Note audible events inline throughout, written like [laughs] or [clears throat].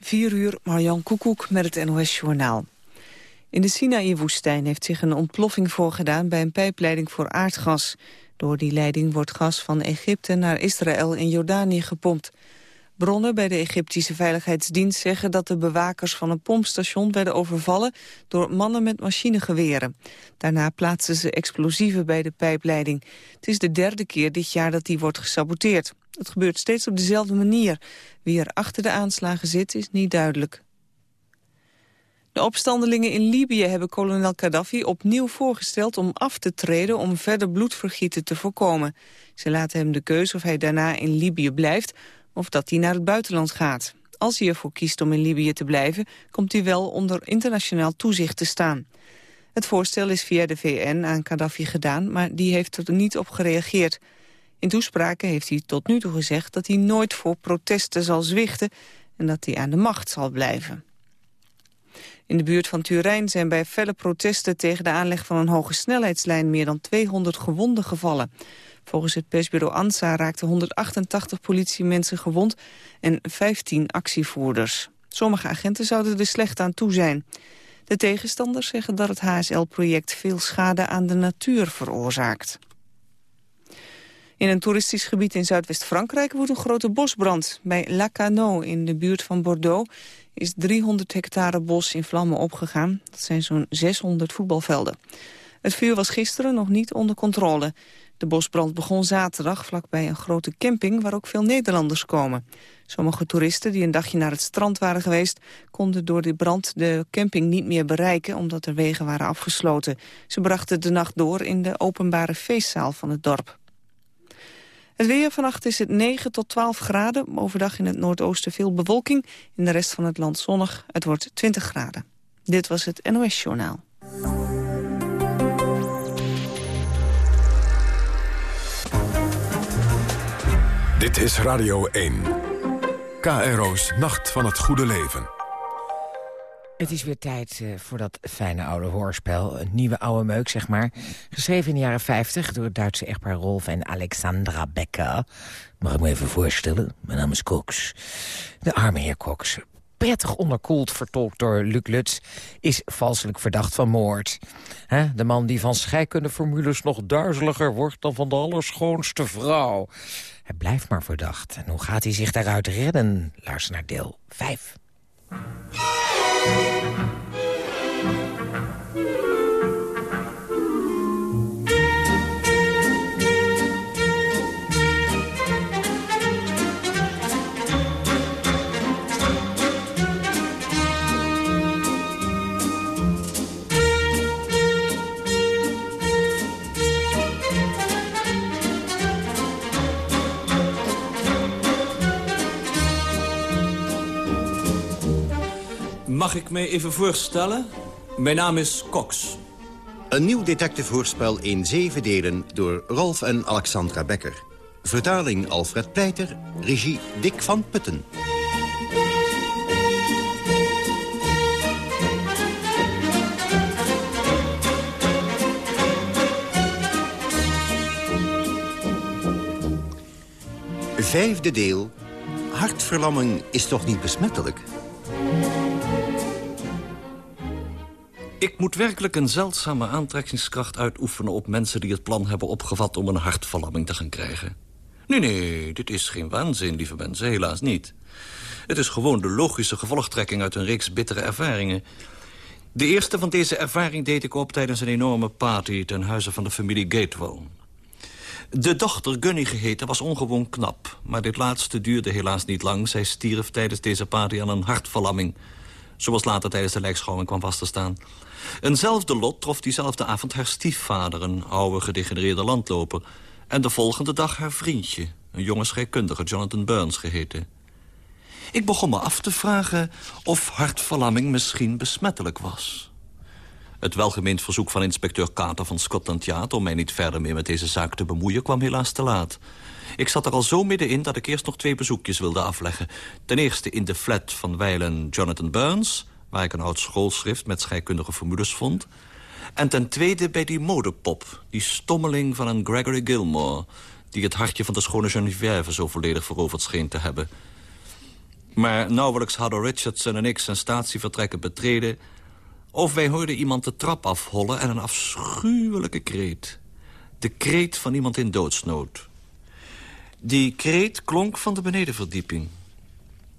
4 uur, Marjan Koekoek met het NOS-journaal. In de Sinaï-woestijn heeft zich een ontploffing voorgedaan... bij een pijpleiding voor aardgas. Door die leiding wordt gas van Egypte naar Israël en Jordanië gepompt. Bronnen bij de Egyptische Veiligheidsdienst zeggen dat de bewakers van een pompstation werden overvallen door mannen met machinegeweren. Daarna plaatsten ze explosieven bij de pijpleiding. Het is de derde keer dit jaar dat die wordt gesaboteerd. Het gebeurt steeds op dezelfde manier. Wie er achter de aanslagen zit is niet duidelijk. De opstandelingen in Libië hebben kolonel Gaddafi opnieuw voorgesteld om af te treden om verder bloedvergieten te voorkomen. Ze laten hem de keuze of hij daarna in Libië blijft of dat hij naar het buitenland gaat. Als hij ervoor kiest om in Libië te blijven, komt hij wel onder internationaal toezicht te staan. Het voorstel is via de VN aan Gaddafi gedaan, maar die heeft er niet op gereageerd. In toespraken heeft hij tot nu toe gezegd dat hij nooit voor protesten zal zwichten en dat hij aan de macht zal blijven. In de buurt van Turijn zijn bij felle protesten tegen de aanleg van een hoge snelheidslijn meer dan 200 gewonden gevallen. Volgens het persbureau ANSA raakten 188 politiemensen gewond en 15 actievoerders. Sommige agenten zouden er slecht aan toe zijn. De tegenstanders zeggen dat het HSL-project veel schade aan de natuur veroorzaakt. In een toeristisch gebied in Zuidwest-Frankrijk woedt een grote bosbrand. Bij Lacanau in de buurt van Bordeaux is 300 hectare bos in vlammen opgegaan. Dat zijn zo'n 600 voetbalvelden. Het vuur was gisteren nog niet onder controle. De bosbrand begon zaterdag vlakbij een grote camping waar ook veel Nederlanders komen. Sommige toeristen die een dagje naar het strand waren geweest... konden door de brand de camping niet meer bereiken omdat er wegen waren afgesloten. Ze brachten de nacht door in de openbare feestzaal van het dorp. Het weer vannacht is het 9 tot 12 graden. Overdag in het noordoosten veel bewolking. In de rest van het land zonnig. Het wordt 20 graden. Dit was het NOS Journaal. Dit is Radio 1. KRO's Nacht van het Goede Leven. Het is weer tijd uh, voor dat fijne oude hoorspel. Een nieuwe oude meuk, zeg maar. Geschreven in de jaren 50 door het Duitse echtpaar Rolf en Alexandra Becker. Mag ik me even voorstellen? Mijn naam is Cox. De arme heer Cox. Prettig onderkoeld, vertolkt door Luc Lutz, is valselijk verdacht van moord. de man die van scheikundeformules nog duizeliger wordt dan van de allerschoonste vrouw. Hij blijft maar verdacht. En hoe gaat hij zich daaruit redden? Luister naar deel 5. Mag ik mij even voorstellen? Mijn naam is Cox. Een nieuw detective-hoorspel in zeven delen door Rolf en Alexandra Becker. Vertaling Alfred Pleiter, regie Dick van Putten. Vijfde deel. Hartverlamming is toch niet besmettelijk? Ik moet werkelijk een zeldzame aantrekkingskracht uitoefenen... op mensen die het plan hebben opgevat om een hartverlamming te gaan krijgen. Nee, nee, dit is geen waanzin, lieve mensen, helaas niet. Het is gewoon de logische gevolgtrekking uit een reeks bittere ervaringen. De eerste van deze ervaring deed ik op tijdens een enorme party... ten huize van de familie Gatewell. De dochter, Gunny geheten, was ongewoon knap. Maar dit laatste duurde helaas niet lang. Zij stierf tijdens deze party aan een hartverlamming. Zoals later tijdens de lijkschouwing kwam vast te staan. Eenzelfde lot trof diezelfde avond haar stiefvader... een oude gedegenereerde landloper. En de volgende dag haar vriendje, een jonge scheikundige, Jonathan Burns geheten. Ik begon me af te vragen of hartverlamming misschien besmettelijk was. Het welgemeend verzoek van inspecteur Carter van Scotland Yard... om mij niet verder meer met deze zaak te bemoeien, kwam helaas te laat. Ik zat er al zo middenin dat ik eerst nog twee bezoekjes wilde afleggen. Ten eerste in de flat van wijlen Jonathan Burns waar ik een oud schoolschrift met scheikundige formules vond. En ten tweede bij die modepop, die stommeling van een Gregory Gilmore... die het hartje van de schone Geneviève zo volledig veroverd scheen te hebben. Maar nauwelijks hadden Richardson en ik zijn statievertrekken betreden... of wij hoorden iemand de trap afhollen en een afschuwelijke kreet. De kreet van iemand in doodsnood. Die kreet klonk van de benedenverdieping.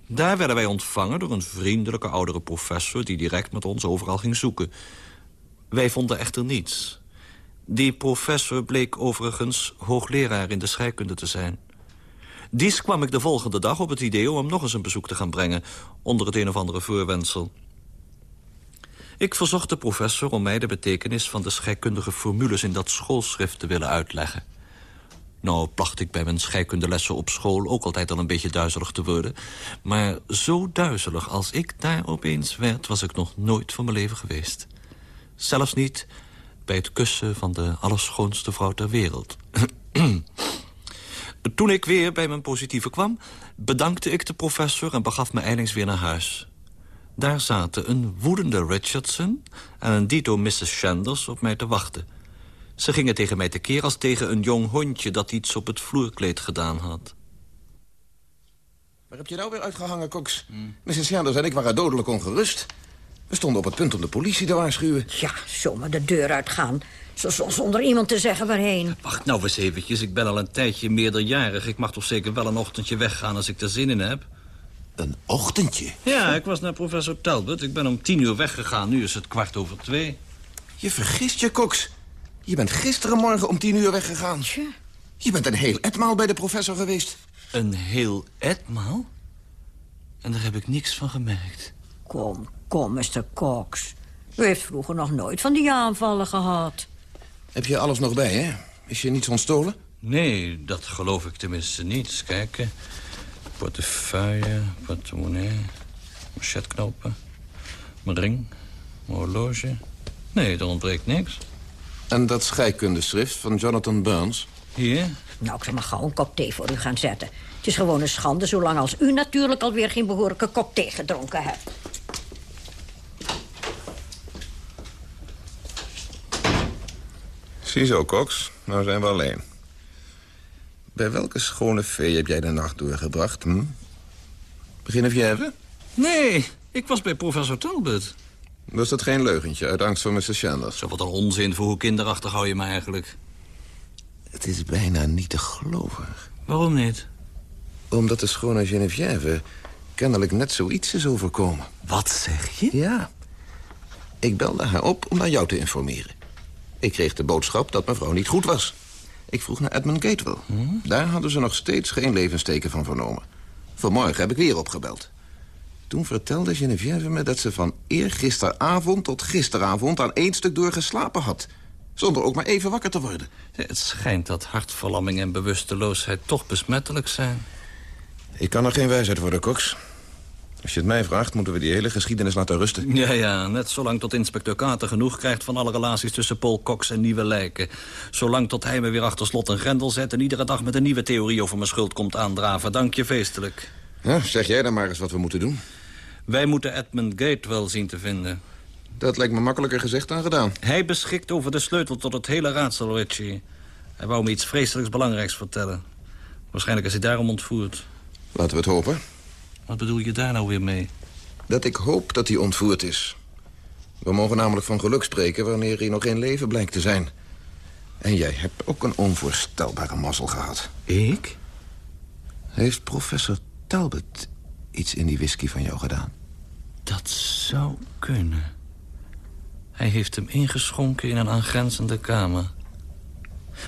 Daar werden wij ontvangen door een vriendelijke oudere professor... die direct met ons overal ging zoeken. Wij vonden echter niets. Die professor bleek overigens hoogleraar in de scheikunde te zijn. Dies kwam ik de volgende dag op het idee om hem nog eens een bezoek te gaan brengen... onder het een of andere voorwensel. Ik verzocht de professor om mij de betekenis van de scheikundige formules... in dat schoolschrift te willen uitleggen. Nou placht ik bij mijn scheikundelessen op school ook altijd al een beetje duizelig te worden. Maar zo duizelig als ik daar opeens werd, was ik nog nooit van mijn leven geweest. Zelfs niet bij het kussen van de allerschoonste vrouw ter wereld. [clears throat] Toen ik weer bij mijn positieve kwam, bedankte ik de professor en begaf me eindings weer naar huis. Daar zaten een woedende Richardson en een dito Mrs. Shanders op mij te wachten. Ze gingen tegen mij tekeer als tegen een jong hondje... dat iets op het vloerkleed gedaan had. Waar heb je nou weer uitgehangen, Cox? Mrs. Sanders en ik waren dodelijk ongerust. We stonden op het punt om de politie te waarschuwen. Ja, zomaar de deur uitgaan. Zonder iemand te zeggen waarheen. Wacht nou eens eventjes. Ik ben al een tijdje meerderjarig. Ik mag toch zeker wel een ochtendje weggaan als ik er zin in heb? Een ochtendje? Ja, ik was naar professor Talbot. Ik ben om tien uur weggegaan. Nu is het kwart over twee. Je vergist je, Cox. Je bent gisterenmorgen om tien uur weggegaan. Tja. Je bent een heel etmaal bij de professor geweest. Een heel etmaal? En daar heb ik niks van gemerkt. Kom, kom, Mr. Cox. U heeft vroeger nog nooit van die aanvallen gehad. Heb je alles nog bij, hè? Is je niets ontstolen? Nee, dat geloof ik tenminste niet. Kijk, portefeuille, portemonnee, machetknopen, mijn ring, mijn horloge. Nee, er ontbreekt niks. En dat scheikundeschrift van Jonathan Burns? Hier? Nou, ik zal maar gauw een kop thee voor u gaan zetten. Het is gewoon een schande, zolang als u natuurlijk alweer geen behoorlijke kop thee gedronken hebt. Ziezo, Cox. Nou zijn we alleen. Bij welke schone vee heb jij de nacht doorgebracht, hm? Begin of je even? Nee, ik was bij professor Talbot. Was dat geen leugentje uit angst voor Mr. Sanders? Zo wat een onzin, voor hoe kinderachtig hou je me eigenlijk? Het is bijna niet te geloven. Waarom niet? Omdat de schone Geneviève kennelijk net zoiets is overkomen. Wat zeg je? Ja. Ik belde haar op om naar jou te informeren. Ik kreeg de boodschap dat mevrouw niet goed was. Ik vroeg naar Edmund Gatewell. Daar hadden ze nog steeds geen levensteken van vernomen. Vanmorgen heb ik weer opgebeld. Toen vertelde Geneviève me dat ze van eergisteravond tot gisteravond... aan één stuk door geslapen had. Zonder ook maar even wakker te worden. Het schijnt dat hartverlamming en bewusteloosheid toch besmettelijk zijn. Ik kan er geen wijsheid worden, Cox. Als je het mij vraagt, moeten we die hele geschiedenis laten rusten. Ja, ja, net zolang tot inspecteur Kater genoeg krijgt... van alle relaties tussen Paul Cox en Nieuwe Lijken. Zolang tot hij me weer achter slot en grendel zet... en iedere dag met een nieuwe theorie over mijn schuld komt aandraven. Dank je feestelijk. Ja, zeg jij dan maar eens wat we moeten doen. Wij moeten Edmund Gate wel zien te vinden. Dat lijkt me makkelijker gezegd dan gedaan. Hij beschikt over de sleutel tot het hele raadsel, Richie. Hij wou me iets vreselijks belangrijks vertellen. Waarschijnlijk is hij daarom ontvoerd. Laten we het hopen. Wat bedoel je daar nou weer mee? Dat ik hoop dat hij ontvoerd is. We mogen namelijk van geluk spreken wanneer hij nog in leven blijkt te zijn. En jij hebt ook een onvoorstelbare mazzel gehad. Ik? Heeft professor Talbot iets in die whisky van jou gedaan? Dat zou kunnen. Hij heeft hem ingeschonken in een aangrenzende kamer.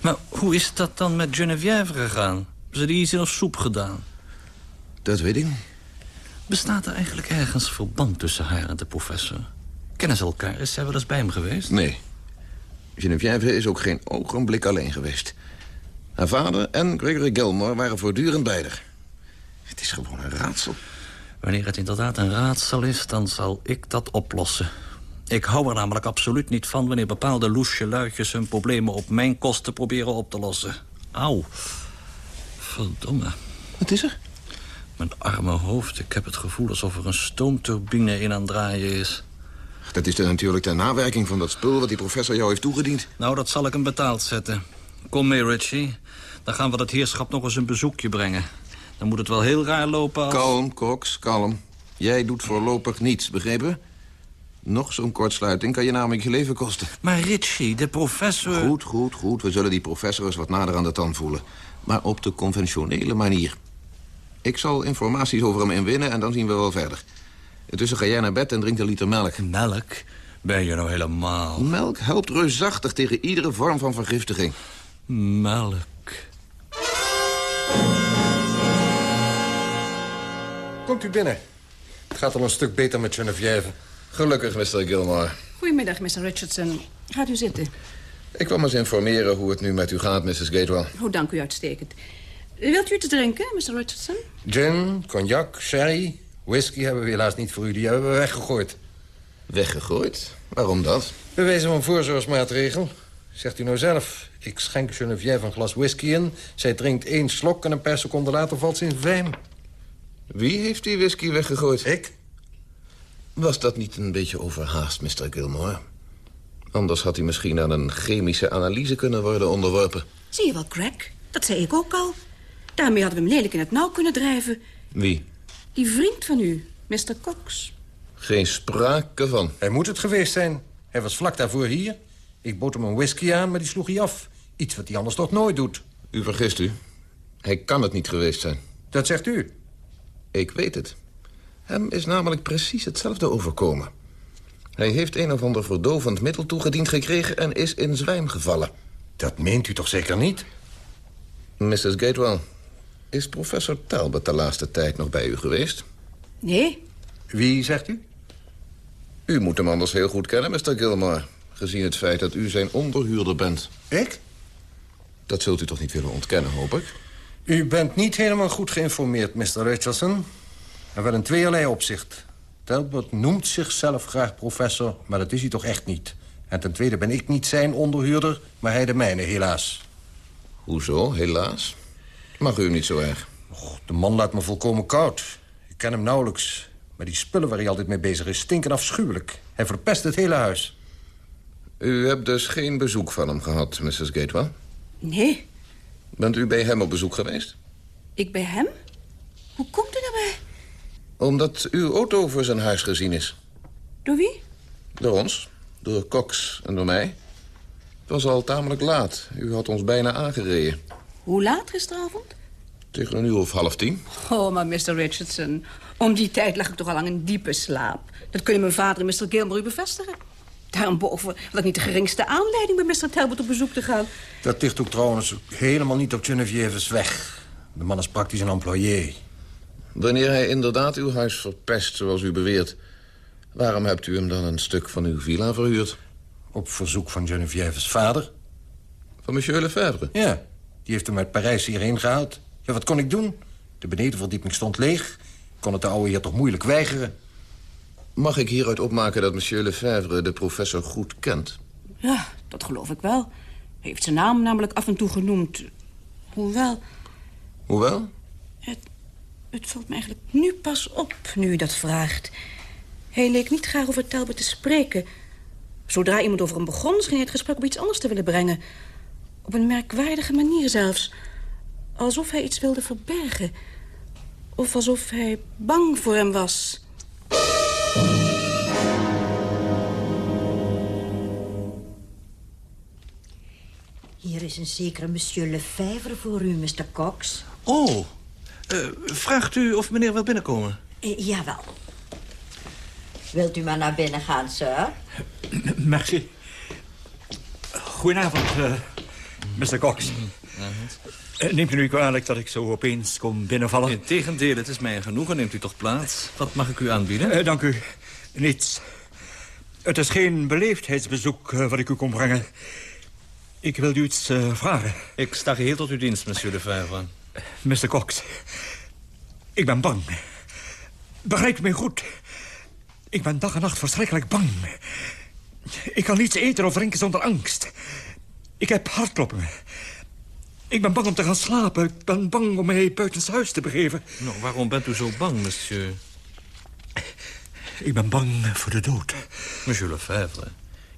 Maar hoe is dat dan met Geneviève gegaan? Ze die iets in of soep gedaan? Dat weet ik niet. Bestaat er eigenlijk ergens verband tussen haar en de professor? Kennen ze elkaar? Is zij wel eens bij hem geweest? Nee. Geneviève is ook geen ogenblik alleen geweest. Haar vader en Gregory Gilmore waren voortdurend bij haar. Het is gewoon een raadsel. Wanneer het inderdaad een raadsel is, dan zal ik dat oplossen. Ik hou er namelijk absoluut niet van... wanneer bepaalde loesje luidjes hun problemen op mijn kosten proberen op te lossen. Auw. Verdomme. Wat is er? Mijn arme hoofd. Ik heb het gevoel alsof er een stoomturbine in aan het draaien is. Dat is dan natuurlijk de nawerking van dat spul... wat die professor jou heeft toegediend. Nou, dat zal ik hem betaald zetten. Kom mee, Richie. Dan gaan we dat heerschap nog eens een bezoekje brengen. Dan moet het wel heel raar lopen als... Kalm, Cox, kalm. Jij doet voorlopig niets, begrepen? Nog zo'n kortsluiting kan je namelijk je leven kosten. Maar Richie, de professor... Goed, goed, goed. We zullen die professor eens wat nader aan de tand voelen. Maar op de conventionele manier. Ik zal informaties over hem inwinnen en dan zien we wel verder. Intussen ga jij naar bed en drink een liter melk. Melk? Ben je nou helemaal... Melk helpt reusachtig tegen iedere vorm van vergiftiging. Melk. Komt u binnen. Het gaat al een stuk beter met Geneviève. Gelukkig, Mr. Gilmore. Goedemiddag, Mr. Richardson. Gaat u zitten. Ik kwam eens informeren hoe het nu met u gaat, Mrs. Gatewell. Oh, dank u uitstekend. Wilt u iets drinken, Mr. Richardson? Gin, cognac, sherry, whisky hebben we helaas niet voor u. Die hebben we weggegooid. Weggegooid? Waarom dat? Wijze van voorzorgsmaatregel. Zegt u nou zelf. Ik schenk Geneviève een glas whisky in. Zij drinkt één slok en een paar seconden later valt ze in vijm. Wie heeft die whisky weggegooid? Ik? Was dat niet een beetje overhaast, Mr. Gilmore? Anders had hij misschien aan een chemische analyse kunnen worden onderworpen. Zie je wel, Craig? Dat zei ik ook al. Daarmee hadden we hem lelijk in het nauw kunnen drijven. Wie? Die vriend van u, Mr. Cox. Geen sprake van. Hij moet het geweest zijn. Hij was vlak daarvoor hier. Ik bood hem een whisky aan, maar die sloeg hij af. Iets wat hij anders toch nooit doet. U vergist u. Hij kan het niet geweest zijn. Dat zegt u. Ik weet het. Hem is namelijk precies hetzelfde overkomen. Hij heeft een of ander verdovend middel toegediend gekregen... en is in zwijm gevallen. Dat meent u toch zeker niet? Mrs. Gatewell, is professor Talbot de laatste tijd nog bij u geweest? Nee, Wie zegt u? U moet hem anders heel goed kennen, Mr. Gilmore. Gezien het feit dat u zijn onderhuurder bent. Ik? Dat zult u toch niet willen ontkennen, hoop ik? U bent niet helemaal goed geïnformeerd, Mr. Richardson. En wel in tweeërlei opzicht. Talbot noemt zichzelf graag professor, maar dat is hij toch echt niet. En ten tweede ben ik niet zijn onderhuurder, maar hij de mijne, helaas. Hoezo, helaas? Mag u hem niet zo erg? Och, de man laat me volkomen koud. Ik ken hem nauwelijks. Maar die spullen waar hij altijd mee bezig is, stinken afschuwelijk. Hij verpest het hele huis. U hebt dus geen bezoek van hem gehad, Mrs. Gatewell? nee. Bent u bij hem op bezoek geweest? Ik bij hem? Hoe komt u daarbij? Omdat uw auto voor zijn huis gezien is. Door wie? Door ons, door Cox en door mij. Het was al tamelijk laat. U had ons bijna aangereden. Hoe laat gisteravond? Tegen een uur of half tien. Oh, maar Mr. Richardson, om die tijd lag ik toch al lang in diepe slaap. Dat kunnen mijn vader en Mr. Gilmore u bevestigen. Daarboven had ik niet de geringste aanleiding bij Mr. Talbot op bezoek te gaan. Dat ligt ook trouwens helemaal niet op Genevieve's weg. De man is praktisch een employé. Wanneer hij inderdaad uw huis verpest, zoals u beweert... waarom hebt u hem dan een stuk van uw villa verhuurd? Op verzoek van Genevieve's vader. Van monsieur Lefebvre? Ja, die heeft hem uit Parijs hierheen gehaald. Ja, wat kon ik doen? De benedenverdieping stond leeg. Ik kon het de oude heer toch moeilijk weigeren. Mag ik hieruit opmaken dat monsieur Lefebvre de professor goed kent? Ja, dat geloof ik wel. Hij heeft zijn naam namelijk af en toe genoemd. Hoewel, Hoewel? het, het valt me eigenlijk nu pas op, nu u dat vraagt. Hij leek niet graag over Talbot te spreken. Zodra iemand over hem begon, scheen hij het gesprek op iets anders te willen brengen. Op een merkwaardige manier zelfs. Alsof hij iets wilde verbergen. Of alsof hij bang voor hem was. Hier is een zekere monsieur Lefebvre voor u, Mr. Cox. Oh, eh, vraagt u of meneer wil binnenkomen? Eh, jawel. Wilt u maar naar binnen gaan, sir? [clears throat] Merci. Goedenavond, eh, Mr. Cox. Eh, neemt u nu kwalijk dat ik zo opeens kom binnenvallen? Integendeel, het is mij een genoegen. Neemt u toch plaats? Wat mag ik u aanbieden? Eh, dank u. Niets. Het is geen beleefdheidsbezoek eh, wat ik u kom brengen. Ik wil u iets eh, vragen. Ik sta geheel tot uw dienst, monsieur Lefebvre. Mr. Cox. Ik ben bang. Begrijpt u mij goed? Ik ben dag en nacht verschrikkelijk bang. Ik kan niets eten of drinken zonder angst. Ik heb hartkloppingen. Ik ben bang om te gaan slapen. Ik ben bang om mij buitenshuis te begeven. Nou, waarom bent u zo bang, monsieur? Ik ben bang voor de dood. Monsieur Lefebvre,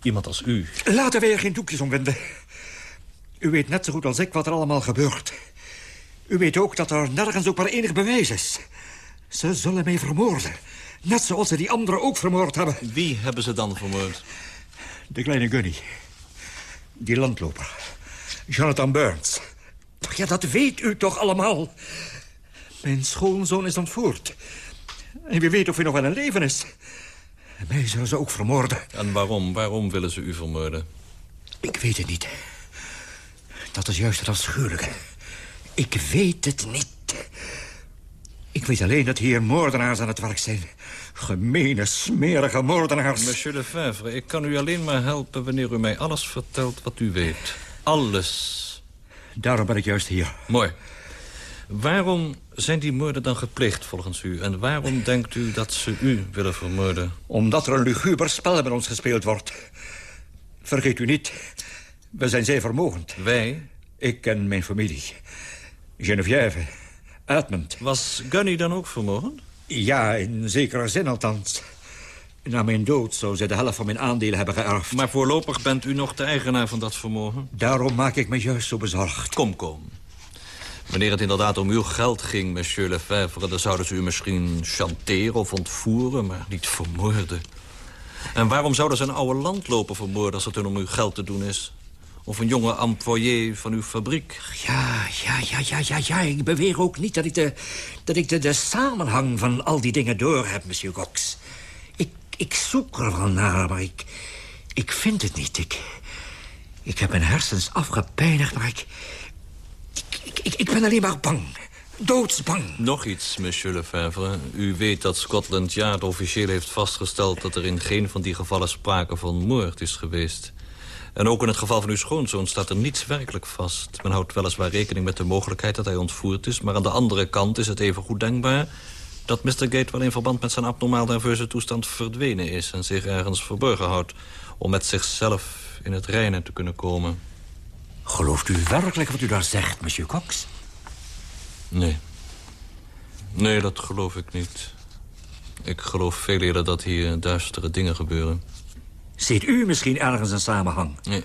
iemand als u. Laten wij er geen doekjes om winden. U weet net zo goed als ik wat er allemaal gebeurt. U weet ook dat er nergens ook maar enig bewijs is. Ze zullen mij vermoorden. Net zoals ze die anderen ook vermoord hebben. Wie hebben ze dan vermoord? De kleine Gunny. Die landloper. Jonathan Burns. Ja, dat weet u toch allemaal. Mijn schoonzoon is ontvoerd. En wie weet of hij nog wel in leven is. Mij zullen ze ook vermoorden. En waarom? Waarom willen ze u vermoorden? Ik weet het niet. Dat is juist het afschuwelijke. Ik weet het niet. Ik weet alleen dat hier moordenaars aan het werk zijn. Gemene, smerige moordenaars. Monsieur Lefebvre, ik kan u alleen maar helpen... wanneer u mij alles vertelt wat u weet. Alles. Daarom ben ik juist hier. Mooi. Waarom zijn die moorden dan gepleegd volgens u? En waarom denkt u dat ze u willen vermoorden? Omdat er een luguber spel met ons gespeeld wordt. Vergeet u niet, we zijn zeer vermogend. Wij? Ik en mijn familie. Geneviève, Edmund. Was Gunny dan ook vermogend? Ja, in zekere zin althans. Na mijn dood zou ze de helft van mijn aandelen hebben geërfd. Maar voorlopig bent u nog de eigenaar van dat vermogen? Daarom maak ik me juist zo bezorgd. Kom, kom. Wanneer het inderdaad om uw geld ging, monsieur Lefebvre... dan zouden ze u misschien chanteren of ontvoeren, maar niet vermoorden. En waarom zouden ze een oude landloper vermoorden... als het hun om uw geld te doen is? Of een jonge employé van uw fabriek? Ja, ja, ja, ja, ja, ja. Ik beweer ook niet dat ik de, dat ik de, de samenhang van al die dingen door heb, monsieur Cox. Ik, zoek er wel naar, maar ik, ik vind het niet. Ik, ik heb mijn hersens afgepeinigd, maar ik, ik, ik, ben alleen maar bang. Doodsbang. Nog iets, monsieur Lefebvre. U weet dat Scotland Yard officieel heeft vastgesteld... dat er in geen van die gevallen sprake van moord is geweest. En ook in het geval van uw schoonzoon staat er niets werkelijk vast. Men houdt weliswaar rekening met de mogelijkheid dat hij ontvoerd is... maar aan de andere kant is het even goed denkbaar... dat Mr. Gate wel in verband met zijn abnormaal nerveuze toestand verdwenen is... en zich ergens verborgen houdt om met zichzelf in het reinen te kunnen komen. Gelooft u werkelijk wat u daar zegt, monsieur Cox? Nee. Nee, dat geloof ik niet. Ik geloof veel eerder dat hier duistere dingen gebeuren. Ziet u misschien ergens een samenhang? Nee.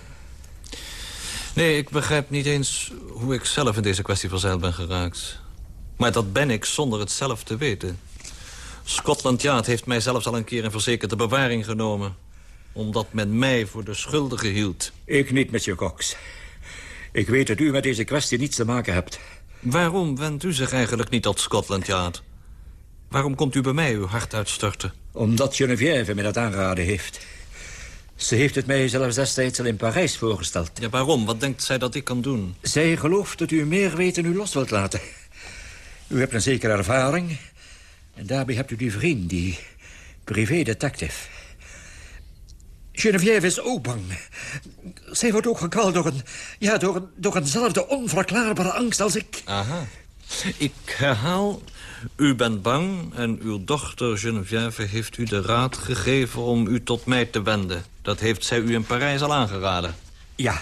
Nee, ik begrijp niet eens hoe ik zelf in deze kwestie verzeild ben geraakt. Maar dat ben ik zonder het zelf te weten. Scotland Yard heeft mij zelfs al een keer in verzekerde bewaring genomen. Omdat men mij voor de schuldige hield. Ik niet, monsieur Cox. Ik weet dat u met deze kwestie niets te maken hebt. Waarom wendt u zich eigenlijk niet tot Scotland Yard? Waarom komt u bij mij uw hart uitstorten? Omdat Geneviève me dat aangeraden heeft. Ze heeft het mij zelfs destijds al in Parijs voorgesteld. Ja, waarom? Wat denkt zij dat ik kan doen? Zij gelooft dat u meer weten u los wilt laten. U hebt een zekere ervaring. En daarbij hebt u die vriend, die privé-detective. Geneviève is ook bang. Zij wordt ook gekweld door een... Ja, door, een, door eenzelfde onverklaarbare angst als ik. Aha. Ik herhaal, u bent bang en uw dochter Geneviève heeft u de raad gegeven om u tot mij te wenden. Dat heeft zij u in Parijs al aangeraden. Ja.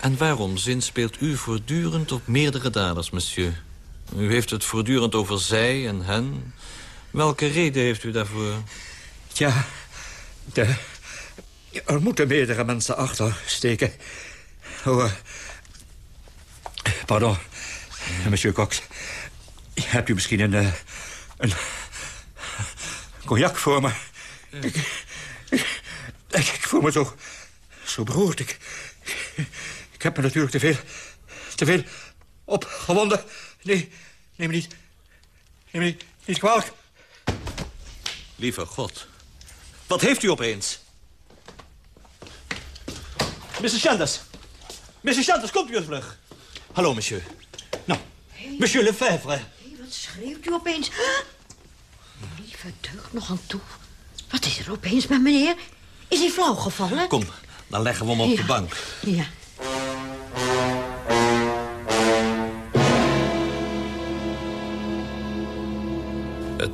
En waarom zinspeelt u voortdurend op meerdere daders, monsieur? U heeft het voortdurend over zij en hen. Welke reden heeft u daarvoor? Ja, de, er moeten meerdere mensen achter steken. Oh, uh, pardon, monsieur Cox. Hebt u misschien een, uh, een cognac voor me? Ik, ik, ik, voel me zo, zo beroerd. Ik, ik heb me natuurlijk te veel, te veel opgewonden. Nee, neem me niet, neem me niet, niet kwalijk. Lieve God, wat heeft u opeens? Mr. Sanders. Mr. Sanders, komt u eens vlug. Hallo, monsieur. Nou, hey. monsieur Lefebvre. Hey, wat schreeuwt u opeens? Lieve deugd nog aan toe. Wat is er opeens met meneer? Is hij flauw gevallen? Kom, dan leggen we hem op ja. de bank. Ja.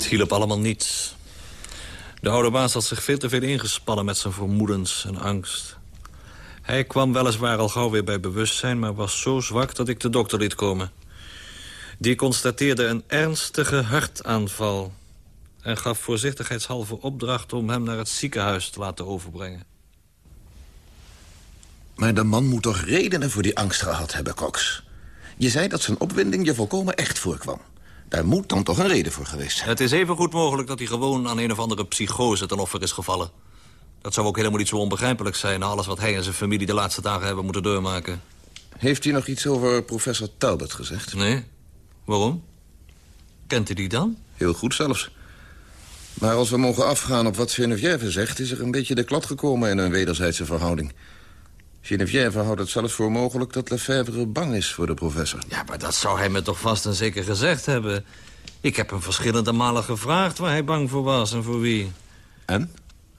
Het hielp allemaal niets. De oude baas had zich veel te veel ingespannen met zijn vermoedens en angst. Hij kwam weliswaar al gauw weer bij bewustzijn... maar was zo zwak dat ik de dokter liet komen. Die constateerde een ernstige hartaanval... en gaf voorzichtigheidshalve opdracht om hem naar het ziekenhuis te laten overbrengen. Maar de man moet toch redenen voor die angst gehad hebben, Cox? Je zei dat zijn opwinding je volkomen echt voorkwam. Daar moet dan toch een reden voor geweest zijn. Het is even goed mogelijk dat hij gewoon aan een of andere psychose ten offer is gevallen. Dat zou ook helemaal niet zo onbegrijpelijk zijn... na alles wat hij en zijn familie de laatste dagen hebben moeten doormaken. Heeft hij nog iets over professor Talbot gezegd? Nee. Waarom? Kent u die dan? Heel goed zelfs. Maar als we mogen afgaan op wat Geneviève zegt... is er een beetje de klad gekomen in een wederzijdse verhouding. Geneviève houdt het zelfs voor mogelijk dat Lefebvre bang is voor de professor. Ja, maar dat zou hij me toch vast en zeker gezegd hebben. Ik heb hem verschillende malen gevraagd waar hij bang voor was en voor wie. En?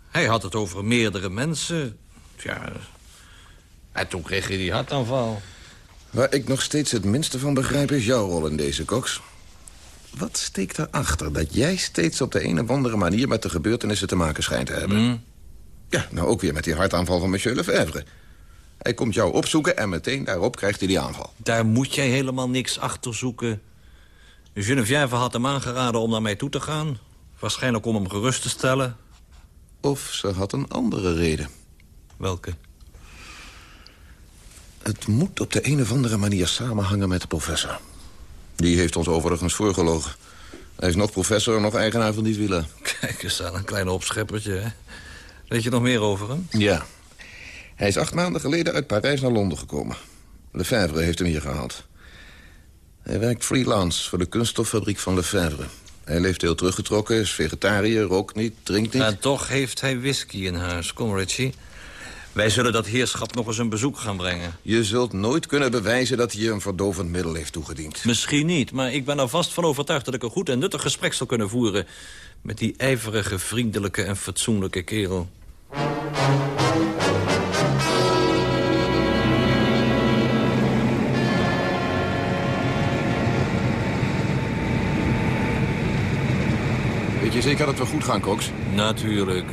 Hij had het over meerdere mensen. Ja, en toen kreeg hij die hartaanval. Waar ik nog steeds het minste van begrijp is jouw rol in deze, Cox. Wat steekt erachter dat jij steeds op de een of andere manier... met de gebeurtenissen te maken schijnt te hebben? Hmm. Ja, nou ook weer met die hartaanval van monsieur Lefebvre. Hij komt jou opzoeken en meteen daarop krijgt hij die aanval. Daar moet jij helemaal niks achter zoeken. Geneviève had hem aangeraden om naar mij toe te gaan. Waarschijnlijk om hem gerust te stellen. Of ze had een andere reden. Welke? Het moet op de een of andere manier samenhangen met de professor. Die heeft ons overigens voorgelogen. Hij is nog professor, nog eigenaar van die villa. Kijk eens aan, een klein opscheppertje, hè? Weet je nog meer over hem? Ja. Hij is acht maanden geleden uit Parijs naar Londen gekomen. Lefebvre heeft hem hier gehaald. Hij werkt freelance voor de kunststoffabriek van Lefebvre. Hij leeft heel teruggetrokken, is vegetariër, rookt niet, drinkt niet. En toch heeft hij whisky in huis. Kom, Richie. Wij zullen dat heerschap nog eens een bezoek gaan brengen. Je zult nooit kunnen bewijzen dat hij je een verdovend middel heeft toegediend. Misschien niet, maar ik ben er vast van overtuigd... dat ik een goed en nuttig gesprek zal kunnen voeren... met die ijverige, vriendelijke en fatsoenlijke kerel. Weet je zeker dat we goed gaan, Cox? Natuurlijk.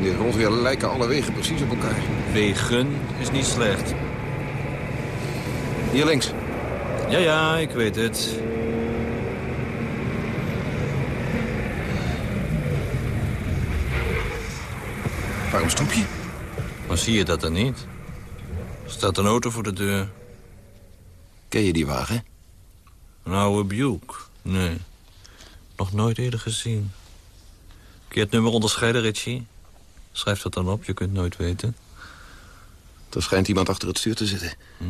Die rondweer lijken alle wegen precies op elkaar. Wegen is niet slecht. Hier links. Ja, ja, ik weet het. Waarom stop je? Maar zie je dat dan niet? Er staat een auto voor de deur. Ken je die wagen? Een oude Buick. Nee. Nog nooit eerder gezien. Kun je het nummer onderscheiden, Richie? Schrijf dat dan op, je kunt nooit weten. Er schijnt iemand achter het stuur te zitten. Hm?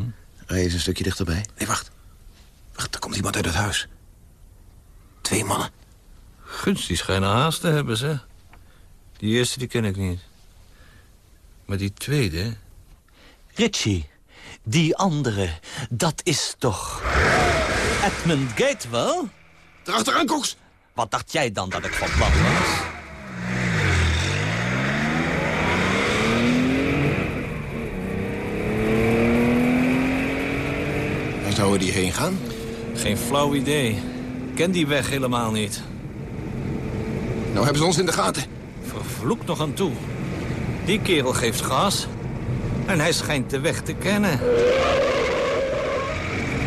Rij eens een stukje dichterbij. Nee, wacht. Wacht, er komt iemand uit het huis. Twee mannen. Gunst, die schijnen haast te hebben, ze. Die eerste, die ken ik niet. Maar die tweede... Richie, die andere, dat is toch... Edmund Gatewell? Erachteraan, Cox! Wat dacht jij dan dat ik van plan was? Waar zouden die heen gaan? Geen flauw idee. Ik ken die weg helemaal niet. Nou hebben ze ons in de gaten. Vervloekt nog aan toe. Die kerel geeft gas. En hij schijnt de weg te kennen.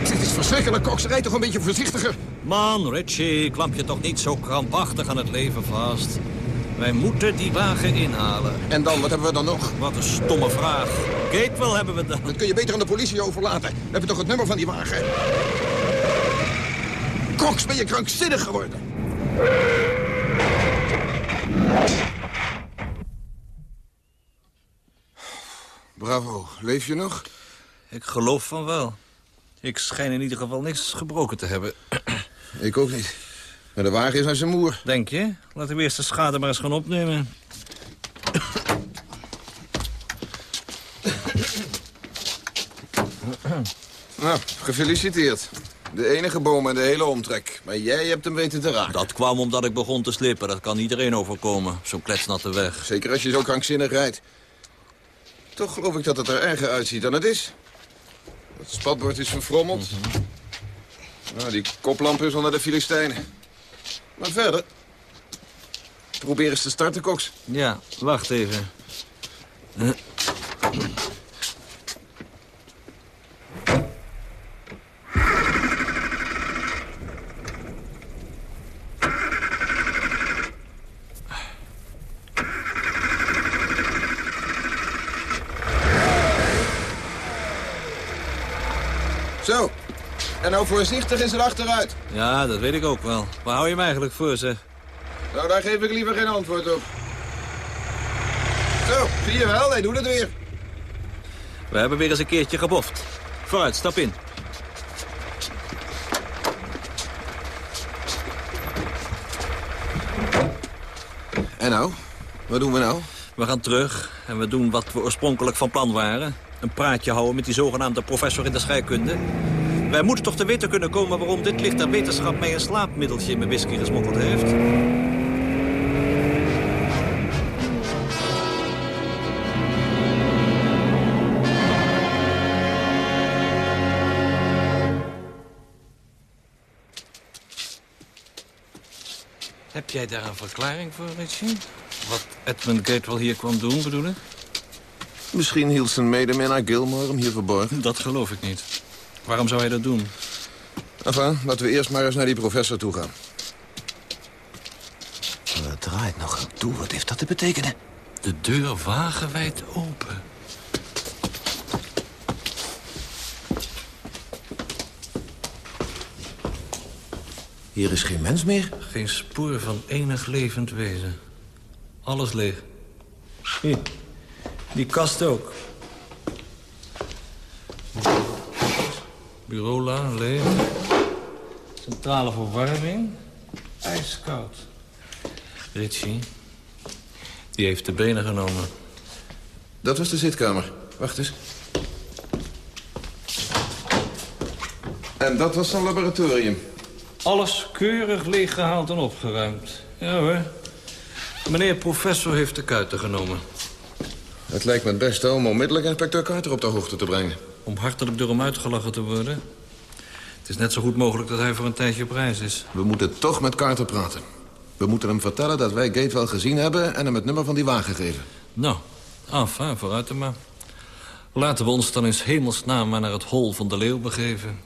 Dit is verschrikkelijk, Cox. Rijd toch een beetje voorzichtiger. Man, Richie, klamp je toch niet zo krampachtig aan het leven vast. Wij moeten die wagen inhalen. En dan, wat hebben we dan nog? Wat een stomme vraag. Gatewell hebben we dan. Dat kun je beter aan de politie overlaten. We hebben toch het nummer van die wagen? Cox, ben je krankzinnig geworden? Bravo. Leef je nog? Ik geloof van wel. Ik schijn in ieder geval niks gebroken te hebben. [clears throat] Ik ook niet. Maar de wagen is naar zijn moer. Denk je? Laten we eerst de schade maar eens gaan opnemen. [clears throat] Nou, gefeliciteerd. De enige boom en de hele omtrek. Maar jij hebt hem weten te raken. Dat kwam omdat ik begon te slippen. Dat kan iedereen overkomen. Zo'n kletsnatte weg. Zeker als je zo krankzinnig rijdt. Toch geloof ik dat het er erger uitziet dan het is. Het spatbord is verfrommeld. nou, die koplamp is al naar de Filistijnen. Maar verder... Probeer eens te starten, Cox. Ja, wacht even. Zo, En nou voorzichtig is het achteruit. Ja, dat weet ik ook wel. Waar hou je me eigenlijk voor, zeg? Nou, daar geef ik liever geen antwoord op. Zo, zie je wel, hij doet het weer. We hebben weer eens een keertje geboft. Vooruit, stap in. En nou? Wat doen we nou? We gaan terug en we doen wat we oorspronkelijk van plan waren. Een praatje houden met die zogenaamde professor in de scheikunde. Wij moeten toch te weten kunnen komen waarom dit licht der wetenschap mij een slaapmiddeltje in mijn whisky gesmokkeld heeft. Heb jij daar een verklaring voor, Richie? Wat Edmund Gatewell hier kwam doen, bedoel ik? Misschien hield zijn medeminnaar Gilmore hem hier verborgen. Dat geloof ik niet. Waarom zou hij dat doen? Enfin, laten we eerst maar eens naar die professor toe gaan. Het draait nog aan toe. Wat heeft dat te betekenen? De deur wagenwijd open. Hier is geen mens meer. Geen spoor van enig levend wezen. Alles leeg. Hier, die kast ook. Bureaula, leeg. Centrale verwarming, ijskoud. Richie, die heeft de benen genomen. Dat was de zitkamer. Wacht eens. En dat was zijn laboratorium. Alles keurig leeggehaald en opgeruimd. Ja hoor. Meneer professor heeft de kuiten genomen. Het lijkt me het beste om onmiddellijk inspecteur Carter op de hoogte te brengen. Om hartelijk door hem uitgelachen te worden. Het is net zo goed mogelijk dat hij voor een tijdje op reis is. We moeten toch met Carter praten. We moeten hem vertellen dat wij Gatewell gezien hebben... en hem het nummer van die wagen geven. Nou, enfin, vooruit dan maar. Laten we ons dan in hemelsnaam maar naar het hol van de leeuw begeven.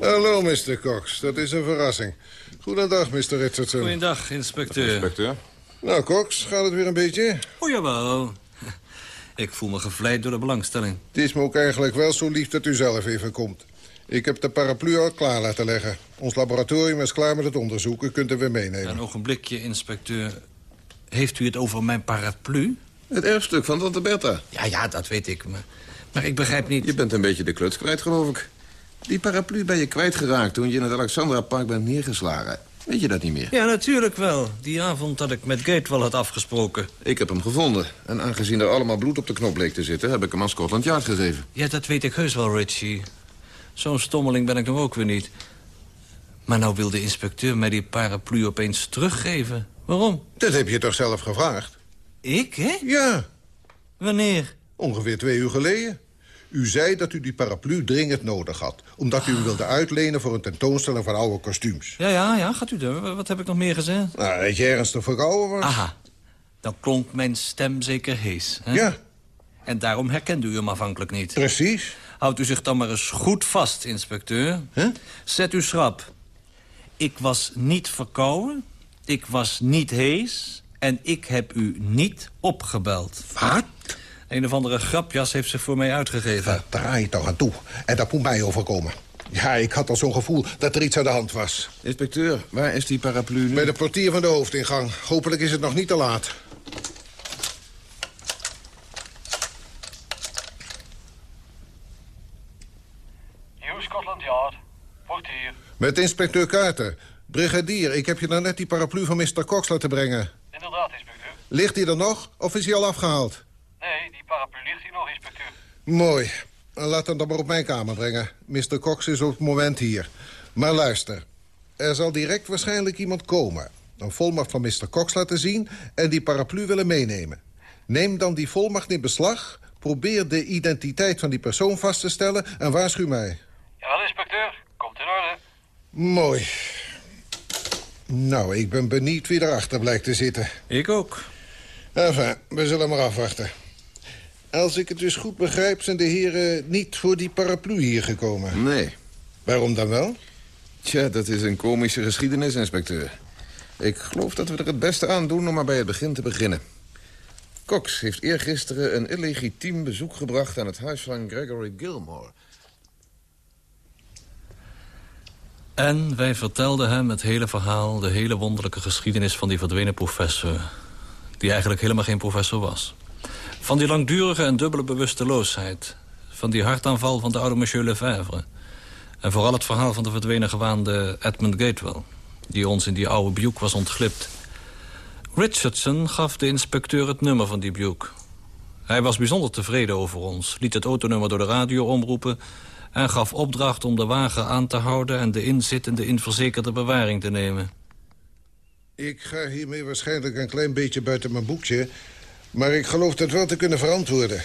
Hallo, Mr. Cox. Dat is een verrassing. Goedendag, Mr. Richardson. Goedendag, inspecteur. Inspecteur? Nou, Cox, gaat het weer een beetje? O, jawel. Ik voel me gevleid door de belangstelling. Het is me ook eigenlijk wel zo lief dat u zelf even komt. Ik heb de paraplu al klaar laten leggen. Ons laboratorium is klaar met het onderzoek. U kunt er weer meenemen. Een ogenblikje, inspecteur. Heeft u het over mijn paraplu? Het erfstuk van tante Bertha. Ja, ja, dat weet ik. Maar, maar ik begrijp niet... Je bent een beetje de kluts kwijt, geloof ik. Die paraplu ben je kwijtgeraakt toen je in het Alexandra-park bent neergeslagen. Weet je dat niet meer? Ja, natuurlijk wel. Die avond dat ik met Gatewell had afgesproken. Ik heb hem gevonden. En aangezien er allemaal bloed op de knop bleek te zitten... heb ik hem aan Scotland Yard gegeven. Ja, dat weet ik heus wel, Richie. Zo'n stommeling ben ik nog ook weer niet. Maar nou wil de inspecteur mij die paraplu opeens teruggeven. Waarom? Dat heb je toch zelf gevraagd? Ik, hè? Ja. Wanneer? Ongeveer twee uur geleden. U zei dat u die paraplu dringend nodig had. Omdat u hem wilde uitlenen voor een tentoonstelling van oude kostuums. Ja, ja, ja, gaat u door. Wat heb ik nog meer gezegd? Nou, dat je ernstig verkouden was. Aha. Dan klonk mijn stem zeker hees. Hè? Ja. En daarom herkende u hem afhankelijk niet. Precies. Houdt u zich dan maar eens goed vast, inspecteur. Huh? Zet u schrap. Ik was niet verkouden. Ik was niet hees. En ik heb u niet opgebeld. Wat? Een of andere grapjas heeft zich voor mij uitgegeven. Daar draai je toch aan toe. En dat moet mij overkomen. Ja, ik had al zo'n gevoel dat er iets aan de hand was. Inspecteur, waar is die paraplu nu? Bij de portier van de hoofdingang. Hopelijk is het nog niet te laat. Nieuw Scotland Yard. Portier. Met inspecteur Carter. Brigadier, ik heb je net die paraplu van Mr. Cox laten brengen. Inderdaad, inspecteur. Ligt hij er nog, of is hij al afgehaald? Nee, die paraplu ligt hier nog, inspecteur. Mooi. Laat hem dan maar op mijn kamer brengen. Mr. Cox is op het moment hier. Maar luister. Er zal direct waarschijnlijk iemand komen. Een volmacht van Mr. Cox laten zien... en die paraplu willen meenemen. Neem dan die volmacht in beslag... probeer de identiteit van die persoon vast te stellen... en waarschuw mij. Jawel, inspecteur. Komt in orde. Mooi. Nou, ik ben benieuwd wie erachter blijkt te zitten. Ik ook. Enfin, we zullen maar afwachten. Als ik het dus goed begrijp, zijn de heren niet voor die paraplu hier gekomen. Nee. Waarom dan wel? Tja, dat is een komische geschiedenis, inspecteur. Ik geloof dat we er het beste aan doen om maar bij het begin te beginnen. Cox heeft eergisteren een illegitiem bezoek gebracht... aan het huis van Gregory Gilmore. En wij vertelden hem het hele verhaal... de hele wonderlijke geschiedenis van die verdwenen professor... die eigenlijk helemaal geen professor was. Van die langdurige en dubbele bewusteloosheid. Van die hartaanval van de oude monsieur Lefebvre. En vooral het verhaal van de verdwenen gewaande Edmund Gatewell... die ons in die oude Buke was ontglipt. Richardson gaf de inspecteur het nummer van die Buke. Hij was bijzonder tevreden over ons, liet het autonummer door de radio omroepen... en gaf opdracht om de wagen aan te houden... en de inzittende in verzekerde bewaring te nemen. Ik ga hiermee waarschijnlijk een klein beetje buiten mijn boekje... maar ik geloof dat wel te kunnen verantwoorden.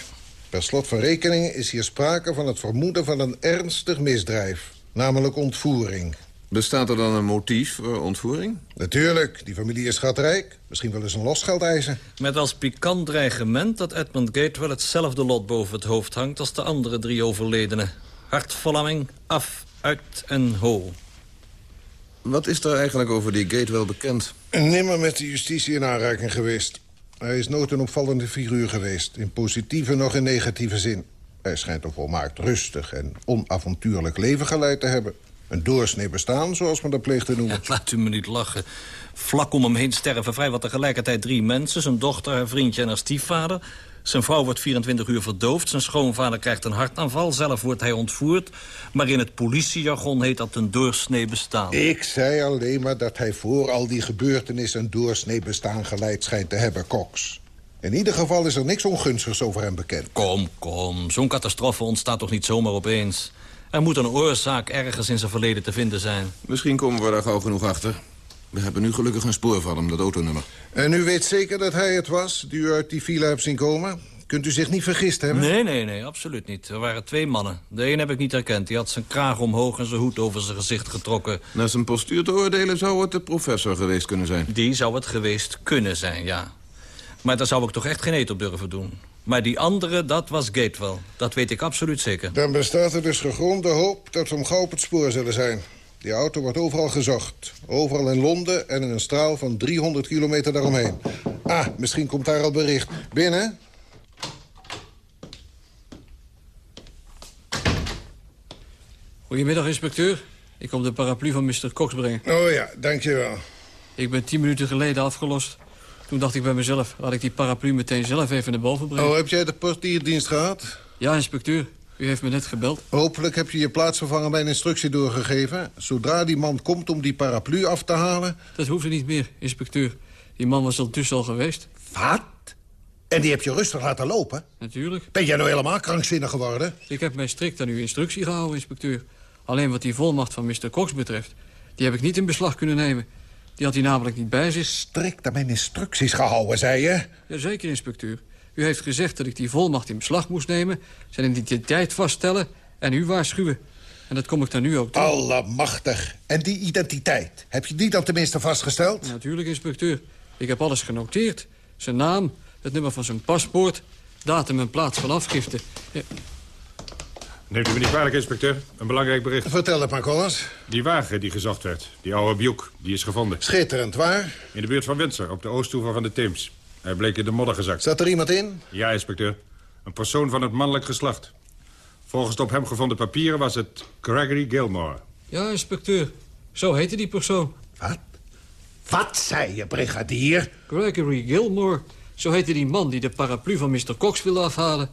Per slot van rekening is hier sprake van het vermoeden van een ernstig misdrijf. Namelijk ontvoering. Bestaat er dan een motief voor ontvoering? Natuurlijk, die familie is schatrijk. Misschien wel eens een losgeld eisen. Met als pikant dreigement dat Edmund Gatewell hetzelfde lot boven het hoofd hangt... als de andere drie overledenen. Hartverlamming, af, uit en ho. Wat is er eigenlijk over die Gatewell bekend? Nimmer met de justitie in aanraking geweest. Hij is nooit een opvallende figuur geweest. In positieve nog in negatieve zin. Hij schijnt een volmaakt rustig en onavontuurlijk leven geleid te hebben. Een doorsnee bestaan, zoals men dat pleegt te noemen. [laughs] Laat u me niet lachen. Vlak om hem heen sterven vrijwel tegelijkertijd drie mensen. Zijn dochter, haar vriendje en haar stiefvader. Zijn vrouw wordt 24 uur verdoofd. Zijn schoonvader krijgt een hartaanval. Zelf wordt hij ontvoerd. Maar in het politiejargon heet dat een doorsnee bestaan. Ik zei alleen maar dat hij voor al die gebeurtenissen... een doorsnee bestaan geleid schijnt te hebben, Cox. In ieder geval is er niks ongunstigs over hem bekend. Kom, kom. Zo'n catastrofe ontstaat toch niet zomaar opeens? Er moet een oorzaak ergens in zijn verleden te vinden zijn. Misschien komen we daar gauw genoeg achter. We hebben nu gelukkig een spoor van hem, dat autonummer. En u weet zeker dat hij het was die u uit die villa hebt zien komen? Kunt u zich niet vergist hebben? Nee, nee, nee, absoluut niet. Er waren twee mannen. De een heb ik niet herkend. Die had zijn kraag omhoog en zijn hoed over zijn gezicht getrokken. Naar zijn postuur te oordelen zou het de professor geweest kunnen zijn. Die zou het geweest kunnen zijn, ja. Maar daar zou ik toch echt geen eet op durven doen. Maar die andere, dat was Gatewell. Dat weet ik absoluut zeker. Dan bestaat er dus gegronde hoop dat we hem gauw op het spoor zullen zijn. Die auto wordt overal gezocht. Overal in Londen en in een straal van 300 kilometer daaromheen. Ah, misschien komt daar al bericht. Binnen? Goedemiddag, inspecteur. Ik kom de paraplu van Mr. Cox brengen. Oh ja, dankjewel. Ik ben tien minuten geleden afgelost. Toen dacht ik bij mezelf, laat ik die paraplu meteen zelf even naar boven brengen. Oh, heb jij de portierdienst gehad? Ja, inspecteur. U heeft me net gebeld. Hopelijk heb je je plaatsvervanger bij een instructie doorgegeven. Zodra die man komt om die paraplu af te halen... Dat hoeft er niet meer, inspecteur. Die man was al tussen al geweest. Wat? En die heb je rustig laten lopen? Natuurlijk. Ben jij nou helemaal krankzinnig geworden? Ik heb mij strikt aan uw instructie gehouden, inspecteur. Alleen wat die volmacht van Mr. Cox betreft... die heb ik niet in beslag kunnen nemen. Die had hij namelijk niet bij zich. Strikt aan mijn instructies gehouden, zei je? Jazeker, inspecteur. U heeft gezegd dat ik die volmacht in beslag moest nemen... zijn identiteit vaststellen en u waarschuwen. En dat kom ik dan nu ook doen. Allemachtig. En die identiteit, heb je die dan tenminste vastgesteld? Natuurlijk, inspecteur. Ik heb alles genoteerd. Zijn naam, het nummer van zijn paspoort... datum en plaats van afgifte. Ja. Neemt u me niet kwalijk, inspecteur. Een belangrijk bericht. Vertel het maar, Collins. Die wagen die gezocht werd, die oude Buke, die is gevonden. Schitterend, waar? In de buurt van Windsor, op de oostoever van de Theems. Hij bleek in de modder gezakt. Zat er iemand in? Ja, inspecteur. Een persoon van het mannelijk geslacht. Volgens de op hem gevonden papieren was het Gregory Gilmore. Ja, inspecteur. Zo heette die persoon. Wat? Wat zei je, brigadier? Gregory Gilmore. Zo heette die man die de paraplu van Mr. Cox wilde afhalen.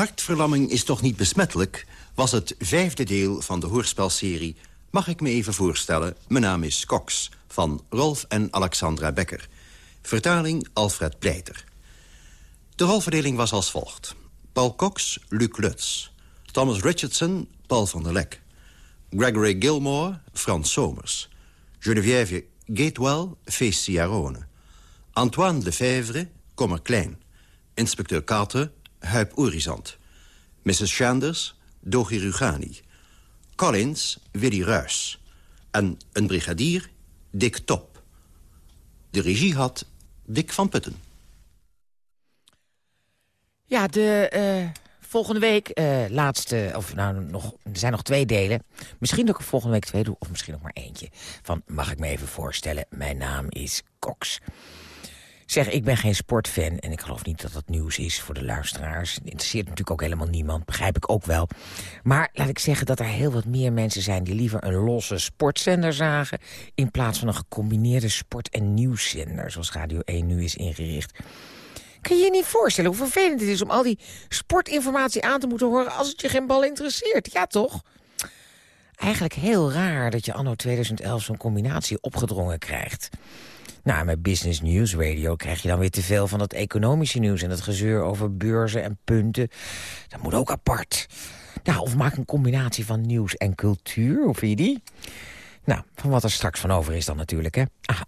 Hartverlamming is toch niet besmettelijk... was het vijfde deel van de hoorspelserie... Mag ik me even voorstellen, mijn naam is Cox... van Rolf en Alexandra Becker. Vertaling Alfred Pleiter. De rolverdeling was als volgt. Paul Cox, Luc Lutz. Thomas Richardson, Paul van der Lek. Gregory Gilmore, Frans Somers. Geneviève Gatewell, Feest Ciarone. Antoine Lefebvre, Kommer Klein. Inspecteur Carter, Huip Orizant. Mrs. Sanders, Dogi Rugani. Collins, Willy Ruys. En een brigadier, Dick Top. De regie had Dick van Putten. Ja, de uh, volgende week, eh, laatste, of nou, nog, er zijn nog twee delen. Misschien dat ik er volgende week twee doe, of misschien nog maar eentje. Van, mag ik me even voorstellen, mijn naam is Cox. Zeg, ik ben geen sportfan en ik geloof niet dat dat nieuws is voor de luisteraars. Het interesseert natuurlijk ook helemaal niemand, begrijp ik ook wel. Maar laat ik zeggen dat er heel wat meer mensen zijn... die liever een losse sportzender zagen... in plaats van een gecombineerde sport- en nieuwszender... zoals Radio 1 nu is ingericht. Kun je je niet voorstellen hoe vervelend het is om al die sportinformatie aan te moeten horen... als het je geen bal interesseert, ja toch? Eigenlijk heel raar dat je anno 2011 zo'n combinatie opgedrongen krijgt. Nou, met Business News Radio krijg je dan weer te veel van dat economische nieuws... en dat gezeur over beurzen en punten. Dat moet ook apart. Nou, of maak een combinatie van nieuws en cultuur, hoe vind je die? Nou, van wat er straks van over is dan natuurlijk, hè. Aha.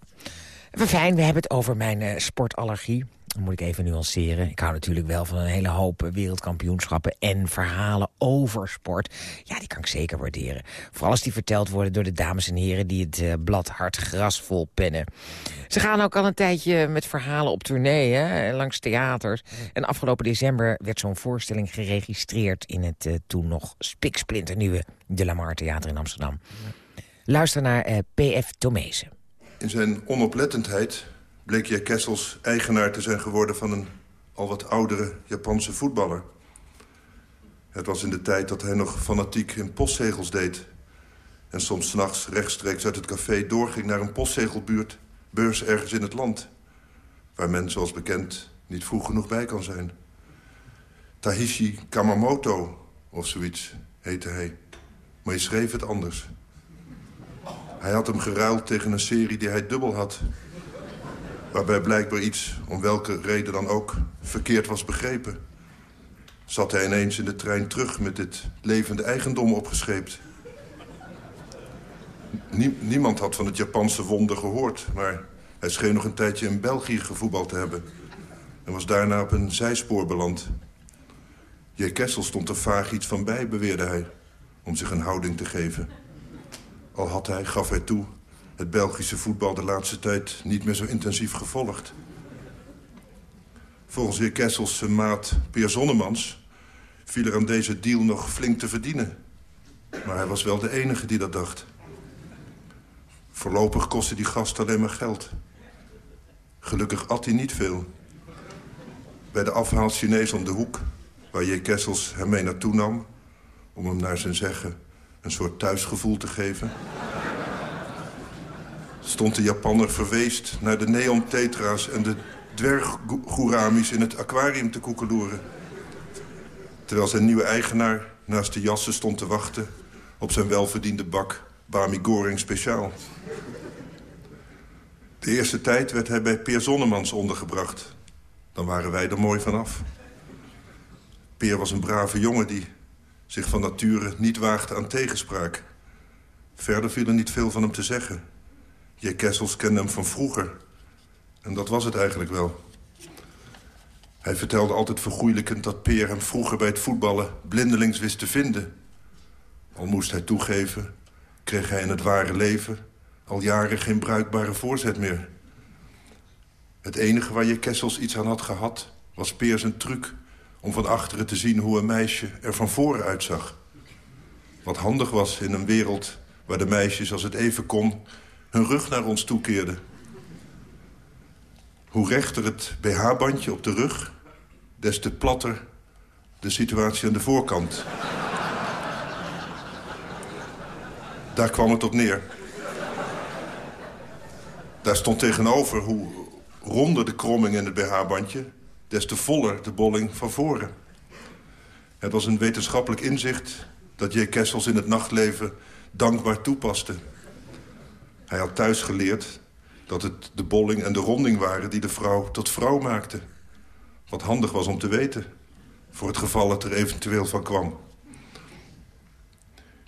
Fijn, we hebben het over mijn uh, sportallergie. Dat moet ik even nuanceren. Ik hou natuurlijk wel van een hele hoop wereldkampioenschappen... en verhalen over sport. Ja, die kan ik zeker waarderen. Vooral als die verteld worden door de dames en heren... die het uh, blad hard gras vol pennen. Ze gaan ook al een tijdje met verhalen op tournee, hè, langs theaters. En afgelopen december werd zo'n voorstelling geregistreerd... in het uh, toen nog spiksplinternieuwe De Lamar Theater in Amsterdam. Luister naar P.F. Tomezen. In zijn onoplettendheid bleek J. Kessels eigenaar te zijn geworden... van een al wat oudere Japanse voetballer. Het was in de tijd dat hij nog fanatiek in postzegels deed... en soms s'nachts rechtstreeks uit het café doorging naar een postzegelbuurt... beurs ergens in het land... waar men, zoals bekend, niet vroeg genoeg bij kan zijn. Tahishi Kamamoto, of zoiets, heette hij. Maar je schreef het anders... Hij had hem geruild tegen een serie die hij dubbel had. Waarbij blijkbaar iets, om welke reden dan ook, verkeerd was begrepen. Zat hij ineens in de trein terug met dit levende eigendom opgescheept. Nie niemand had van het Japanse wonder gehoord... maar hij scheen nog een tijdje in België gevoetbald te hebben... en was daarna op een zijspoor beland. J. Kessel stond er vaag iets van bij, beweerde hij... om zich een houding te geven... Al had hij, gaf hij toe, het Belgische voetbal de laatste tijd niet meer zo intensief gevolgd. Volgens heer Kessels maat Peer Zonnemans viel er aan deze deal nog flink te verdienen. Maar hij was wel de enige die dat dacht. Voorlopig kostte die gast alleen maar geld. Gelukkig at hij niet veel. Bij de afhaal Chinees om de hoek, waar J. Kessels hem mee naartoe nam... om hem naar zijn zeggen een soort thuisgevoel te geven... stond de Japanner verweest naar de neon-tetra's en de dwerggouramis in het aquarium te koekeloeren. Terwijl zijn nieuwe eigenaar naast de jassen stond te wachten... op zijn welverdiende bak Bami Goring speciaal. De eerste tijd werd hij bij Peer Zonnemans ondergebracht. Dan waren wij er mooi vanaf. Peer was een brave jongen die zich van nature niet waagde aan tegenspraak. Verder viel er niet veel van hem te zeggen. J. Kessels kende hem van vroeger. En dat was het eigenlijk wel. Hij vertelde altijd vergoeilijkend dat Peer hem vroeger bij het voetballen blindelings wist te vinden. Al moest hij toegeven, kreeg hij in het ware leven al jaren geen bruikbare voorzet meer. Het enige waar je Kessels iets aan had gehad, was Peer zijn truc om van achteren te zien hoe een meisje er van voren uitzag. Wat handig was in een wereld waar de meisjes, als het even kon... hun rug naar ons toekeerden. Hoe rechter het BH-bandje op de rug... des te platter de situatie aan de voorkant. Daar kwam het op neer. Daar stond tegenover hoe ronder de kromming in het BH-bandje des te voller de bolling van voren. Het was een wetenschappelijk inzicht dat J. Kessels in het nachtleven dankbaar toepaste. Hij had thuis geleerd dat het de bolling en de ronding waren... die de vrouw tot vrouw maakten. Wat handig was om te weten, voor het geval het er eventueel van kwam.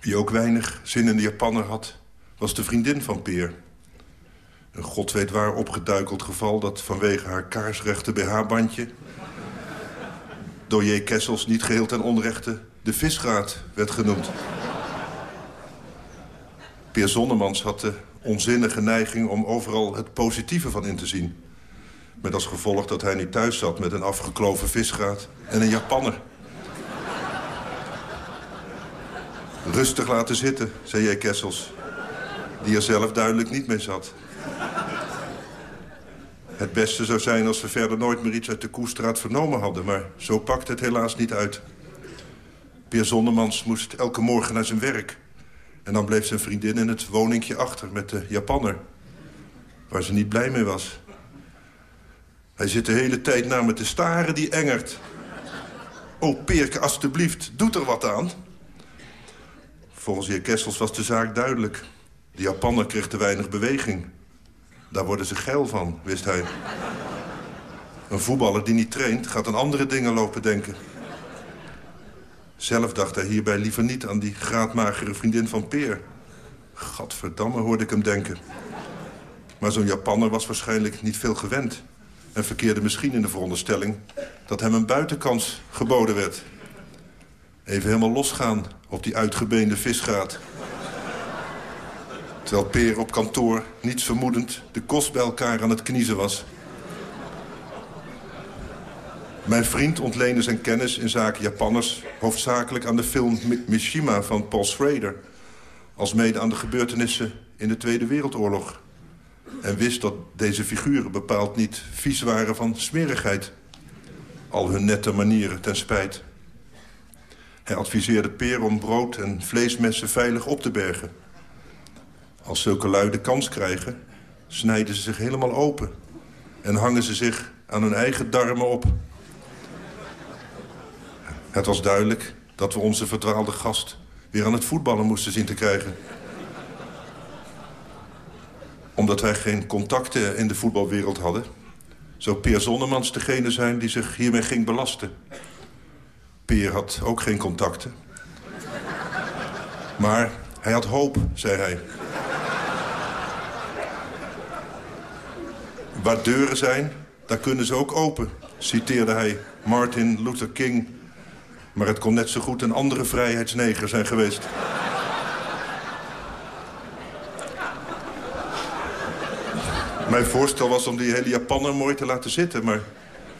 Wie ook weinig zin in de Japanner had, was de vriendin van Peer... Een god weet waar opgeduikeld geval dat vanwege haar kaarsrechte BH-bandje... door J. Kessels niet geheel ten onrechte de visgraat werd genoemd. Peer Zonnemans had de onzinnige neiging om overal het positieve van in te zien. Met als gevolg dat hij niet thuis zat met een afgekloven visgraat en een Japanner. Rustig laten zitten, zei jij Kessels. Die er zelf duidelijk niet mee zat. Het beste zou zijn als we verder nooit meer iets uit de Koestraat vernomen hadden... maar zo pakt het helaas niet uit. Peer Zonnemans moest elke morgen naar zijn werk. En dan bleef zijn vriendin in het woningje achter met de Japanner. Waar ze niet blij mee was. Hij zit de hele tijd naar me te staren, die engert. Oh, Peerke, alstublieft, doet er wat aan. Volgens heer Kessels was de zaak duidelijk. De Japanner kreeg te weinig beweging. Daar worden ze geil van, wist hij. Een voetballer die niet traint, gaat aan andere dingen lopen denken. Zelf dacht hij hierbij liever niet aan die graadmagere vriendin van Peer. Gadverdamme, hoorde ik hem denken. Maar zo'n Japanner was waarschijnlijk niet veel gewend... en verkeerde misschien in de veronderstelling... dat hem een buitenkans geboden werd. Even helemaal losgaan op die uitgebeende visgraat. Terwijl Peer op kantoor, niets vermoedend... de kost bij elkaar aan het kniezen was. Mijn vriend ontleende zijn kennis in zaken Japanners... hoofdzakelijk aan de film Mishima van Paul Schrader... als mede aan de gebeurtenissen in de Tweede Wereldoorlog. En wist dat deze figuren bepaald niet vies waren van smerigheid. Al hun nette manieren ten spijt. Hij adviseerde Peer om brood en vleesmessen veilig op te bergen. Als zulke lui de kans krijgen, snijden ze zich helemaal open... en hangen ze zich aan hun eigen darmen op... Het was duidelijk dat we onze verdwaalde gast weer aan het voetballen moesten zien te krijgen. Omdat wij geen contacten in de voetbalwereld hadden... zou Peer Zonnemans degene zijn die zich hiermee ging belasten. Peer had ook geen contacten. Maar hij had hoop, zei hij. Waar deuren zijn, daar kunnen ze ook open, citeerde hij Martin Luther King maar het kon net zo goed een andere vrijheidsneger zijn geweest. Mijn voorstel was om die hele Japanner mooi te laten zitten... maar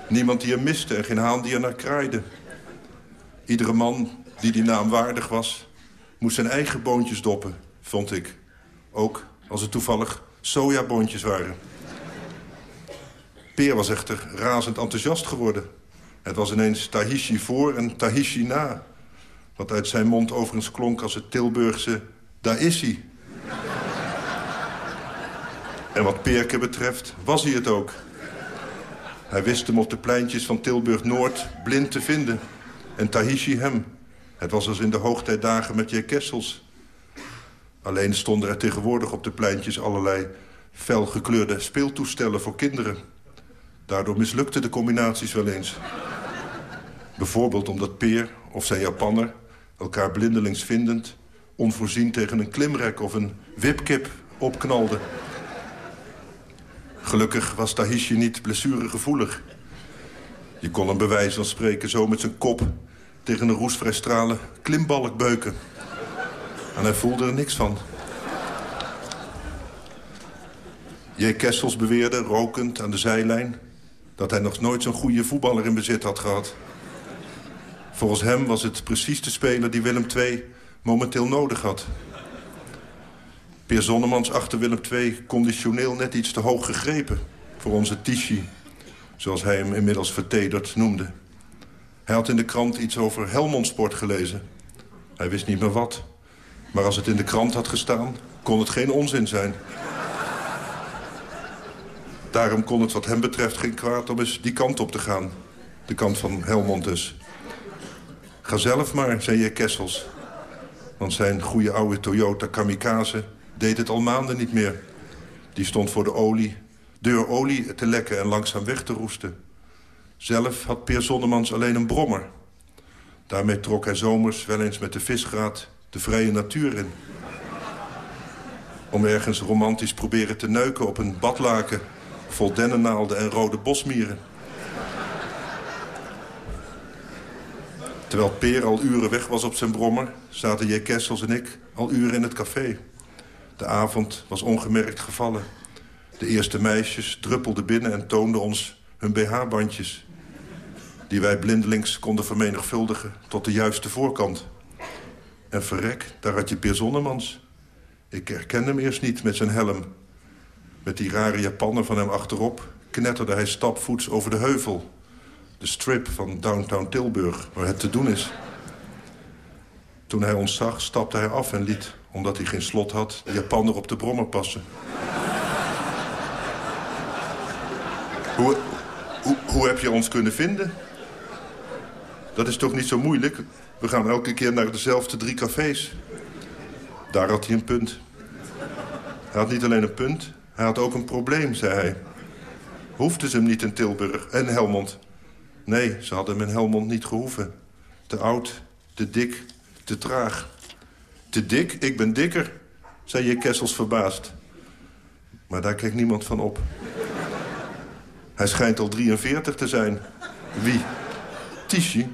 niemand die hem miste en geen haan die er naar kraaide. Iedere man die die naam waardig was... moest zijn eigen boontjes doppen, vond ik. Ook als het toevallig sojaboontjes waren. Peer was echter razend enthousiast geworden... Het was ineens Tahishi voor en Tahishi na. Wat uit zijn mond overigens klonk als het Tilburgse... Daar is hij. en wat Peerke betreft, was hij het ook. Hij wist hem op de pleintjes van Tilburg-Noord blind te vinden. En Tahishi hem. Het was als in de hoogtijdagen met J. Kessels. Alleen stonden er tegenwoordig op de pleintjes allerlei felgekleurde speeltoestellen voor kinderen. Daardoor mislukten de combinaties wel eens. Bijvoorbeeld omdat Peer of zijn Japanner elkaar blindelings vindend... onvoorzien tegen een klimrek of een wipkip opknalden. Gelukkig was Tahishi niet blessuregevoelig. Je kon hem bij wijze van spreken zo met zijn kop... tegen een roestvrij stralen klimbalk beuken. En hij voelde er niks van. J. Kessels beweerde, rokend aan de zijlijn... dat hij nog nooit zo'n goede voetballer in bezit had gehad. Volgens hem was het precies de speler die Willem II momenteel nodig had. Peer Zonnemans achter Willem II conditioneel net iets te hoog gegrepen... voor onze Tichy, zoals hij hem inmiddels vertederd noemde. Hij had in de krant iets over Helmond Sport gelezen. Hij wist niet meer wat. Maar als het in de krant had gestaan, kon het geen onzin zijn. Daarom kon het wat hem betreft geen kwaad om eens die kant op te gaan. De kant van Helmond dus. Ga zelf maar, zei je Kessels. Want zijn goede oude Toyota Kamikaze deed het al maanden niet meer. Die stond voor de olie, deur olie te lekken en langzaam weg te roesten. Zelf had Peer Zonnemans alleen een brommer. Daarmee trok hij zomers wel eens met de visgraat de vrije natuur in. Om ergens romantisch proberen te neuken op een badlaken... vol dennennaalden en rode bosmieren. Terwijl Peer al uren weg was op zijn brommer... zaten J. Kessels en ik al uren in het café. De avond was ongemerkt gevallen. De eerste meisjes druppelden binnen en toonden ons hun BH-bandjes... die wij blindelings konden vermenigvuldigen tot de juiste voorkant. En verrek, daar had je Peer Zonnemans. Ik herkende hem eerst niet met zijn helm. Met die rare Japaner van hem achterop... knetterde hij stapvoets over de heuvel. De strip van downtown Tilburg, waar het te doen is. Toen hij ons zag, stapte hij af en liet, omdat hij geen slot had... de Japaner op de brommer passen. hoe, hoe, hoe heb je ons kunnen vinden? Dat is toch niet zo moeilijk? We gaan elke keer naar dezelfde drie cafés. Daar had hij een punt. Hij had niet alleen een punt, hij had ook een probleem, zei hij. Hoefden ze hem niet in Tilburg en Helmond. Nee, ze hadden hem in Helmond niet gehoeven. Te oud, te dik, te traag. Te dik? Ik ben dikker, zei je Kessels verbaasd. Maar daar keek niemand van op. Hij schijnt al 43 te zijn. Wie? Tichy?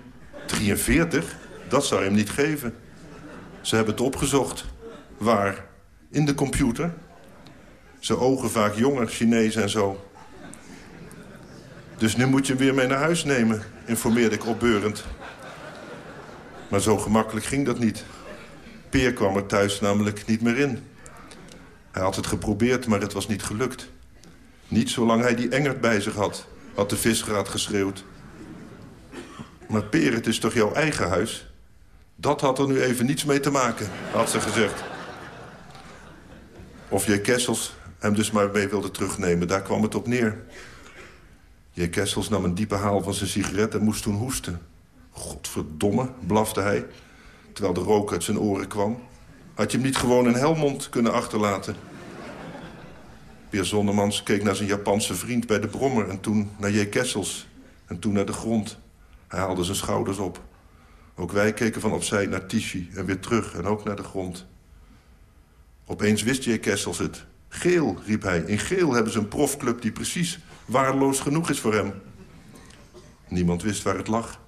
43? Dat zou hem niet geven. Ze hebben het opgezocht. Waar? In de computer. Zijn ogen vaak jonger, Chinees en zo. Dus nu moet je hem weer mee naar huis nemen, informeerde ik opbeurend. Maar zo gemakkelijk ging dat niet. Peer kwam er thuis namelijk niet meer in. Hij had het geprobeerd, maar het was niet gelukt. Niet zolang hij die engert bij zich had, had de visgraat geschreeuwd. Maar Peer, het is toch jouw eigen huis? Dat had er nu even niets mee te maken, had ze gezegd. Of J. Kessels hem dus maar mee wilde terugnemen, daar kwam het op neer. J. Kessels nam een diepe haal van zijn sigaret en moest toen hoesten. Godverdomme, blafte hij, terwijl de rook uit zijn oren kwam. Had je hem niet gewoon in Helmond kunnen achterlaten? Peer Zonnemans keek naar zijn Japanse vriend bij de brommer... en toen naar J. Kessels en toen naar de grond. Hij haalde zijn schouders op. Ook wij keken van opzij naar Tichy en weer terug en ook naar de grond. Opeens wist J. Kessels het. Geel, riep hij. In geel hebben ze een profclub die precies waardeloos genoeg is voor hem. Niemand wist waar het lag,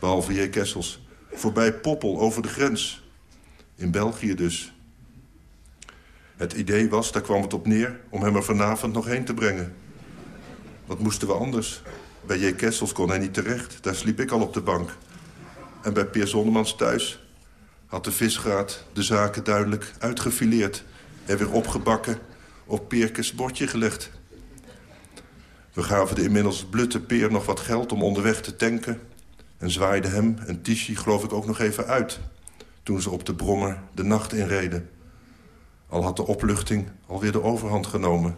behalve J. Kessels. Voorbij Poppel, over de grens. In België dus. Het idee was, daar kwam het op neer, om hem er vanavond nog heen te brengen. Wat moesten we anders? Bij J. Kessels kon hij niet terecht. Daar sliep ik al op de bank. En bij Peer Zonnemans thuis had de visgraat de zaken duidelijk uitgefileerd... en weer opgebakken op Peerkes bordje gelegd. We gaven de inmiddels blutte Peer nog wat geld om onderweg te tanken... en zwaaiden hem en Tichy geloof ik ook nog even uit... toen ze op de brommer de nacht inreden. Al had de opluchting alweer de overhand genomen.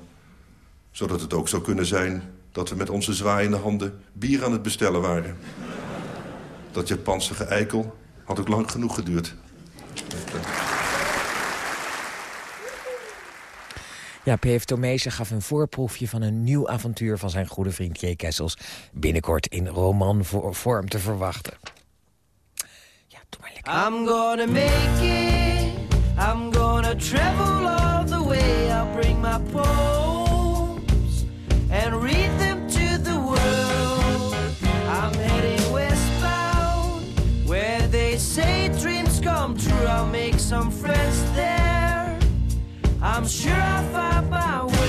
Zodat het ook zou kunnen zijn dat we met onze zwaaiende handen bier aan het bestellen waren. Dat Japanse geëikel had ook lang genoeg geduurd. Ja, P.F. Tomezen gaf een voorproefje van een nieuw avontuur... van zijn goede vriend J. Kessels binnenkort in romanvorm te verwachten. Ja, doe maar lekker. I'm gonna make it, I'm gonna travel all the way. I'll bring my poems and read them to the world. I'm heading westbound, where they say dreams come true. I'll make some friends. I'm sure I'll find my way.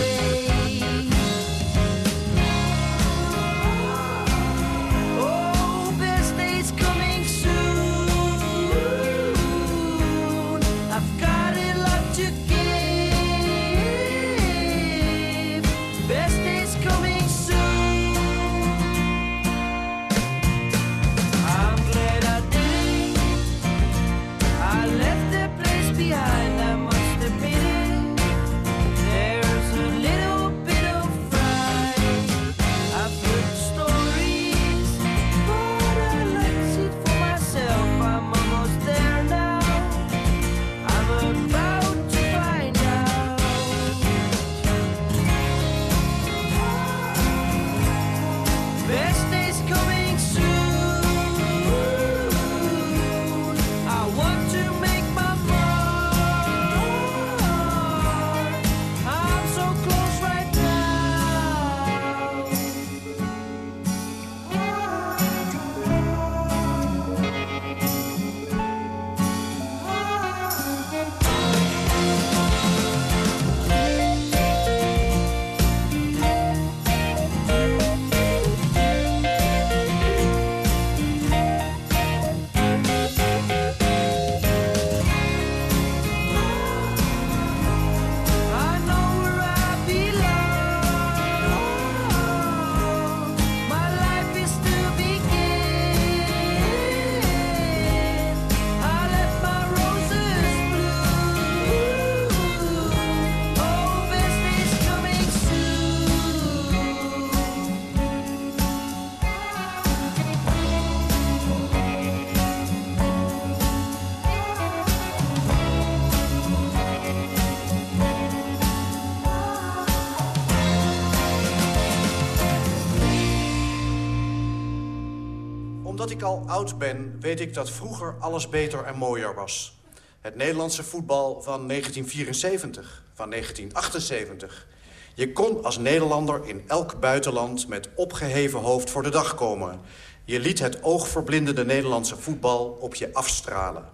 Omdat ik al oud ben, weet ik dat vroeger alles beter en mooier was. Het Nederlandse voetbal van 1974, van 1978. Je kon als Nederlander in elk buitenland met opgeheven hoofd voor de dag komen. Je liet het oogverblindende Nederlandse voetbal op je afstralen.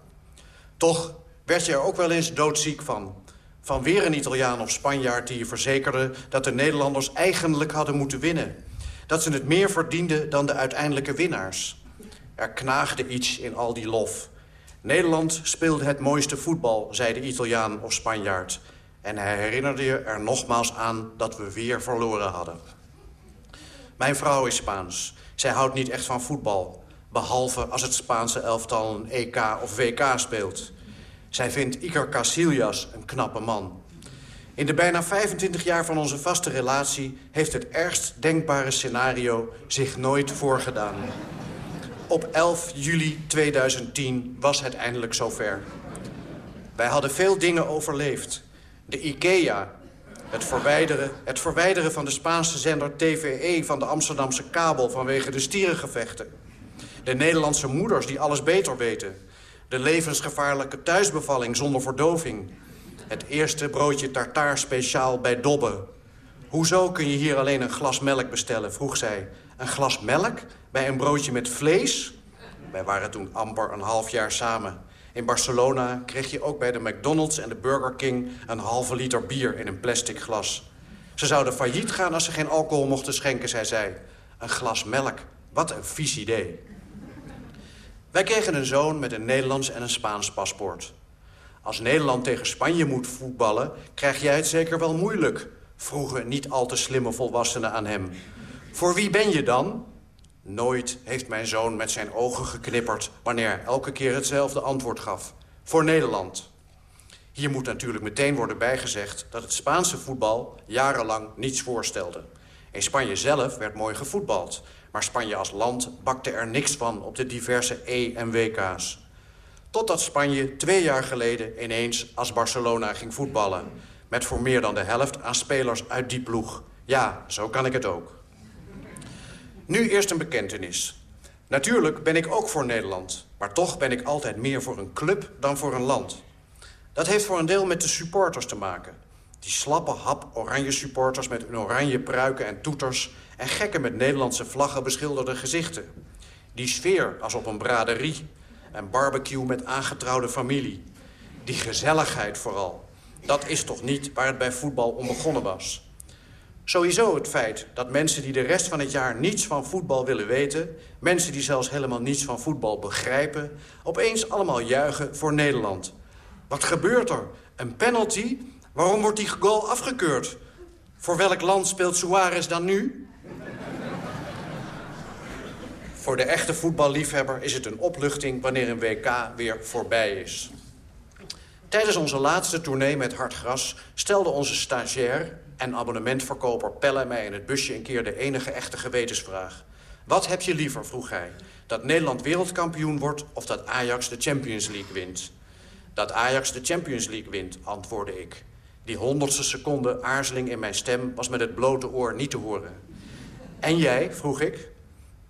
Toch werd je er ook wel eens doodziek van. Van weer een Italiaan of Spanjaard die je verzekerde... dat de Nederlanders eigenlijk hadden moeten winnen. Dat ze het meer verdienden dan de uiteindelijke winnaars. Er knaagde iets in al die lof. Nederland speelde het mooiste voetbal, zei de Italiaan of Spanjaard. En hij herinnerde je er nogmaals aan dat we weer verloren hadden. Mijn vrouw is Spaans. Zij houdt niet echt van voetbal. Behalve als het Spaanse elftal een EK of WK speelt. Zij vindt Iker Casillas een knappe man. In de bijna 25 jaar van onze vaste relatie... heeft het ergst denkbare scenario zich nooit voorgedaan. Op 11 juli 2010 was het eindelijk zover. Wij hadden veel dingen overleefd. De IKEA, het verwijderen, het verwijderen van de Spaanse zender TVE... van de Amsterdamse kabel vanwege de stierengevechten. De Nederlandse moeders die alles beter weten. De levensgevaarlijke thuisbevalling zonder verdoving. Het eerste broodje tartaar speciaal bij Dobbe. Hoezo kun je hier alleen een glas melk bestellen, vroeg zij. Een glas melk? Bij een broodje met vlees? Wij waren toen amper een half jaar samen. In Barcelona kreeg je ook bij de McDonald's en de Burger King... een halve liter bier in een plastic glas. Ze zouden failliet gaan als ze geen alcohol mochten schenken, zei zij. Een glas melk, wat een vies idee. Wij kregen een zoon met een Nederlands en een Spaans paspoort. Als Nederland tegen Spanje moet voetballen, krijg jij het zeker wel moeilijk... vroegen niet al te slimme volwassenen aan hem. Voor wie ben je dan? Nooit heeft mijn zoon met zijn ogen geknipperd... wanneer elke keer hetzelfde antwoord gaf. Voor Nederland. Hier moet natuurlijk meteen worden bijgezegd... dat het Spaanse voetbal jarenlang niets voorstelde. In Spanje zelf werd mooi gevoetbald... maar Spanje als land bakte er niks van op de diverse E- en WK's. Totdat Spanje twee jaar geleden ineens als Barcelona ging voetballen... met voor meer dan de helft aan spelers uit die ploeg. Ja, zo kan ik het ook. Nu eerst een bekentenis. Natuurlijk ben ik ook voor Nederland. Maar toch ben ik altijd meer voor een club dan voor een land. Dat heeft voor een deel met de supporters te maken. Die slappe hap oranje supporters met hun oranje pruiken en toeters... en gekken met Nederlandse vlaggen beschilderde gezichten. Die sfeer als op een braderie. En barbecue met aangetrouwde familie. Die gezelligheid vooral. Dat is toch niet waar het bij voetbal om begonnen was. Sowieso het feit dat mensen die de rest van het jaar niets van voetbal willen weten... mensen die zelfs helemaal niets van voetbal begrijpen... opeens allemaal juichen voor Nederland. Wat gebeurt er? Een penalty? Waarom wordt die goal afgekeurd? Voor welk land speelt Suarez dan nu? Voor de echte voetballiefhebber is het een opluchting wanneer een WK weer voorbij is. Tijdens onze laatste tournee met Hartgras stelde onze stagiair en abonnementverkoper Pelle mij in het busje een keer de enige echte gewetensvraag. Wat heb je liever, vroeg hij, dat Nederland wereldkampioen wordt of dat Ajax de Champions League wint? Dat Ajax de Champions League wint, antwoordde ik. Die honderdste seconde aarzeling in mijn stem was met het blote oor niet te horen. En jij, vroeg ik.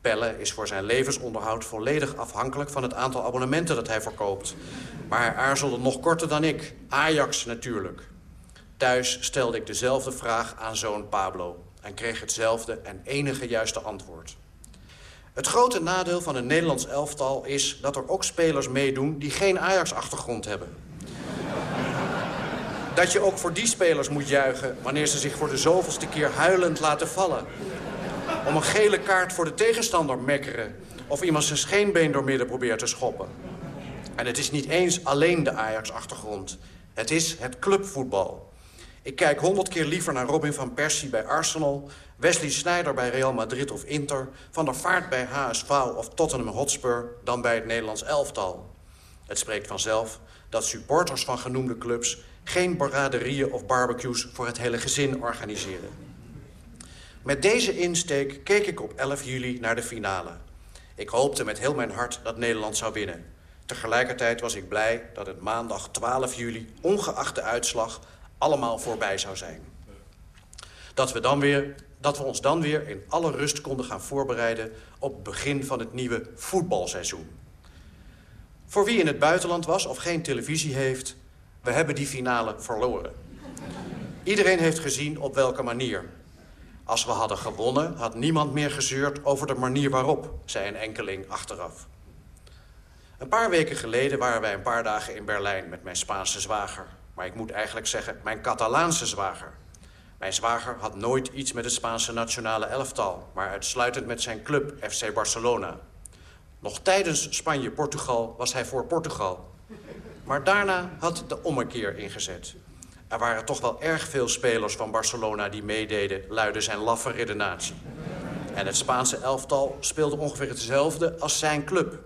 Pelle is voor zijn levensonderhoud volledig afhankelijk van het aantal abonnementen dat hij verkoopt. Maar hij aarzelde nog korter dan ik. Ajax natuurlijk. Thuis stelde ik dezelfde vraag aan zoon Pablo... en kreeg hetzelfde en enige juiste antwoord. Het grote nadeel van een Nederlands elftal is dat er ook spelers meedoen... die geen Ajax-achtergrond hebben. [laughs] Dat je ook voor die spelers moet juichen... wanneer ze zich voor de zoveelste keer huilend laten vallen. Om een gele kaart voor de tegenstander mekkeren... of iemand zijn scheenbeen doormidden probeert te schoppen. En het is niet eens alleen de Ajax-achtergrond. Het is het clubvoetbal. Ik kijk honderd keer liever naar Robin van Persie bij Arsenal... Wesley Sneijder bij Real Madrid of Inter... Van der Vaart bij HSV of Tottenham Hotspur... dan bij het Nederlands elftal. Het spreekt vanzelf dat supporters van genoemde clubs... geen braderieën of barbecues voor het hele gezin organiseren. Met deze insteek keek ik op 11 juli naar de finale. Ik hoopte met heel mijn hart dat Nederland zou winnen. Tegelijkertijd was ik blij dat het maandag 12 juli, ongeacht de uitslag allemaal voorbij zou zijn. Dat we dan weer dat we ons dan weer in alle rust konden gaan voorbereiden... op het begin van het nieuwe voetbalseizoen. Voor wie in het buitenland was of geen televisie heeft... we hebben die finale verloren. Iedereen heeft gezien op welke manier. Als we hadden gewonnen, had niemand meer gezeurd over de manier waarop... zei een enkeling achteraf. Een paar weken geleden waren wij een paar dagen in Berlijn met mijn Spaanse zwager. Maar ik moet eigenlijk zeggen, mijn Catalaanse zwager. Mijn zwager had nooit iets met het Spaanse nationale elftal... maar uitsluitend met zijn club, FC Barcelona. Nog tijdens Spanje-Portugal was hij voor Portugal. Maar daarna had de ommekeer ingezet. Er waren toch wel erg veel spelers van Barcelona die meededen... luidde zijn laffe redenatie. En het Spaanse elftal speelde ongeveer hetzelfde als zijn club.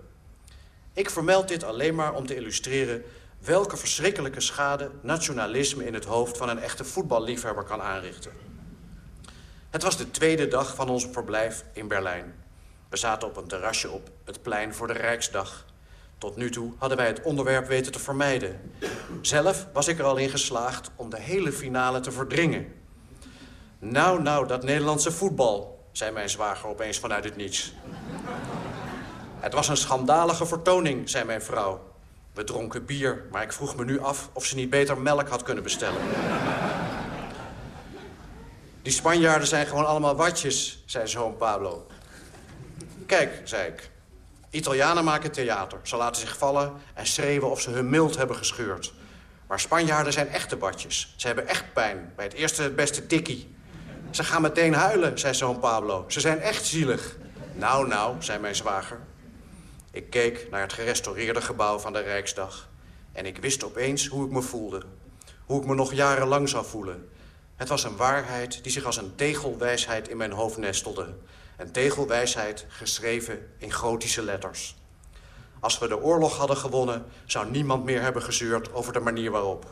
Ik vermeld dit alleen maar om te illustreren... welke verschrikkelijke schade nationalisme in het hoofd... van een echte voetballiefhebber kan aanrichten. Het was de tweede dag van ons verblijf in Berlijn. We zaten op een terrasje op het plein voor de Rijksdag. Tot nu toe hadden wij het onderwerp weten te vermijden. Zelf was ik er al in geslaagd om de hele finale te verdringen. Nou, nou, dat Nederlandse voetbal, zei mijn zwager opeens vanuit het niets. Het was een schandalige vertoning, zei mijn vrouw. We dronken bier, maar ik vroeg me nu af of ze niet beter melk had kunnen bestellen. Die Spanjaarden zijn gewoon allemaal watjes, zei zoon Pablo. Kijk, zei ik. Italianen maken theater. Ze laten zich vallen en schreeuwen of ze hun mild hebben gescheurd. Maar Spanjaarden zijn echte badjes. Ze hebben echt pijn. Bij het eerste het beste tikkie. Ze gaan meteen huilen, zei zoon Pablo. Ze zijn echt zielig. Nou, nou, zei mijn zwager. Ik keek naar het gerestaureerde gebouw van de Rijksdag. En ik wist opeens hoe ik me voelde. Hoe ik me nog jarenlang zou voelen. Het was een waarheid die zich als een tegelwijsheid in mijn hoofd nestelde. Een tegelwijsheid geschreven in gotische letters. Als we de oorlog hadden gewonnen, zou niemand meer hebben gezeurd over de manier waarop.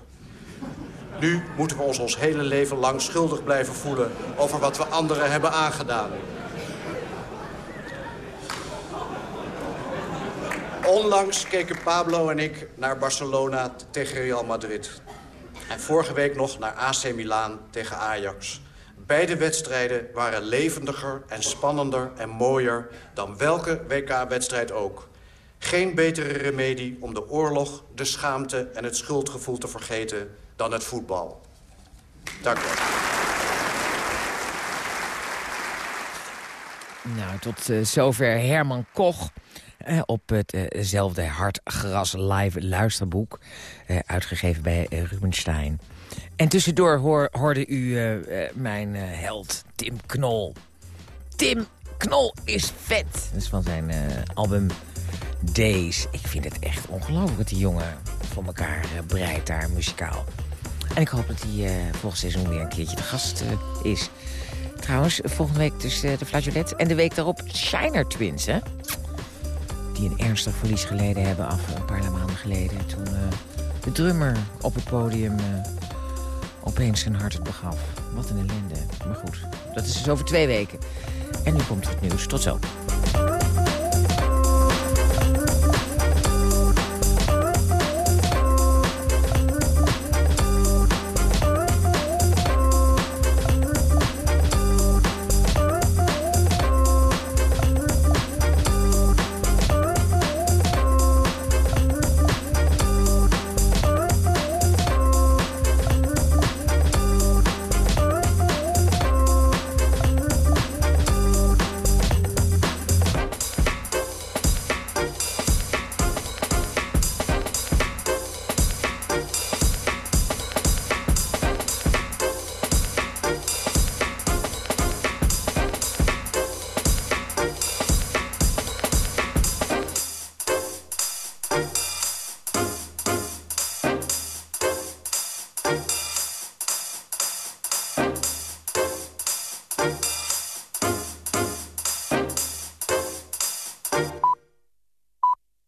Nu moeten we ons ons hele leven lang schuldig blijven voelen over wat we anderen hebben aangedaan. Onlangs keken Pablo en ik naar Barcelona tegen Real Madrid. En vorige week nog naar AC Milan tegen Ajax. Beide wedstrijden waren levendiger en spannender en mooier dan welke WK-wedstrijd ook. Geen betere remedie om de oorlog, de schaamte en het schuldgevoel te vergeten dan het voetbal. Dank u. Nou, tot uh, zover Herman Koch op hetzelfde uh Hartgras live luisterboek. Uh, uitgegeven bij Rubenstein. En tussendoor hoor, hoorde u mijn held Tim Knol. Tim Knol is vet. Dat is van zijn album Days. Ik vind het echt ongelooflijk dat die jongen voor elkaar breidt daar muzikaal. En ik hoop dat hij volgend seizoen weer een keertje de gast is. Trouwens, volgende week dus de Flageolet. En de week daarop Shiner Twins, hè? Die een ernstig verlies geleden hebben af een paar maanden geleden. Toen uh, de drummer op het podium uh, opeens zijn hart begaf. Wat een ellende. Maar goed, dat is dus over twee weken. En nu komt het nieuws. Tot zo.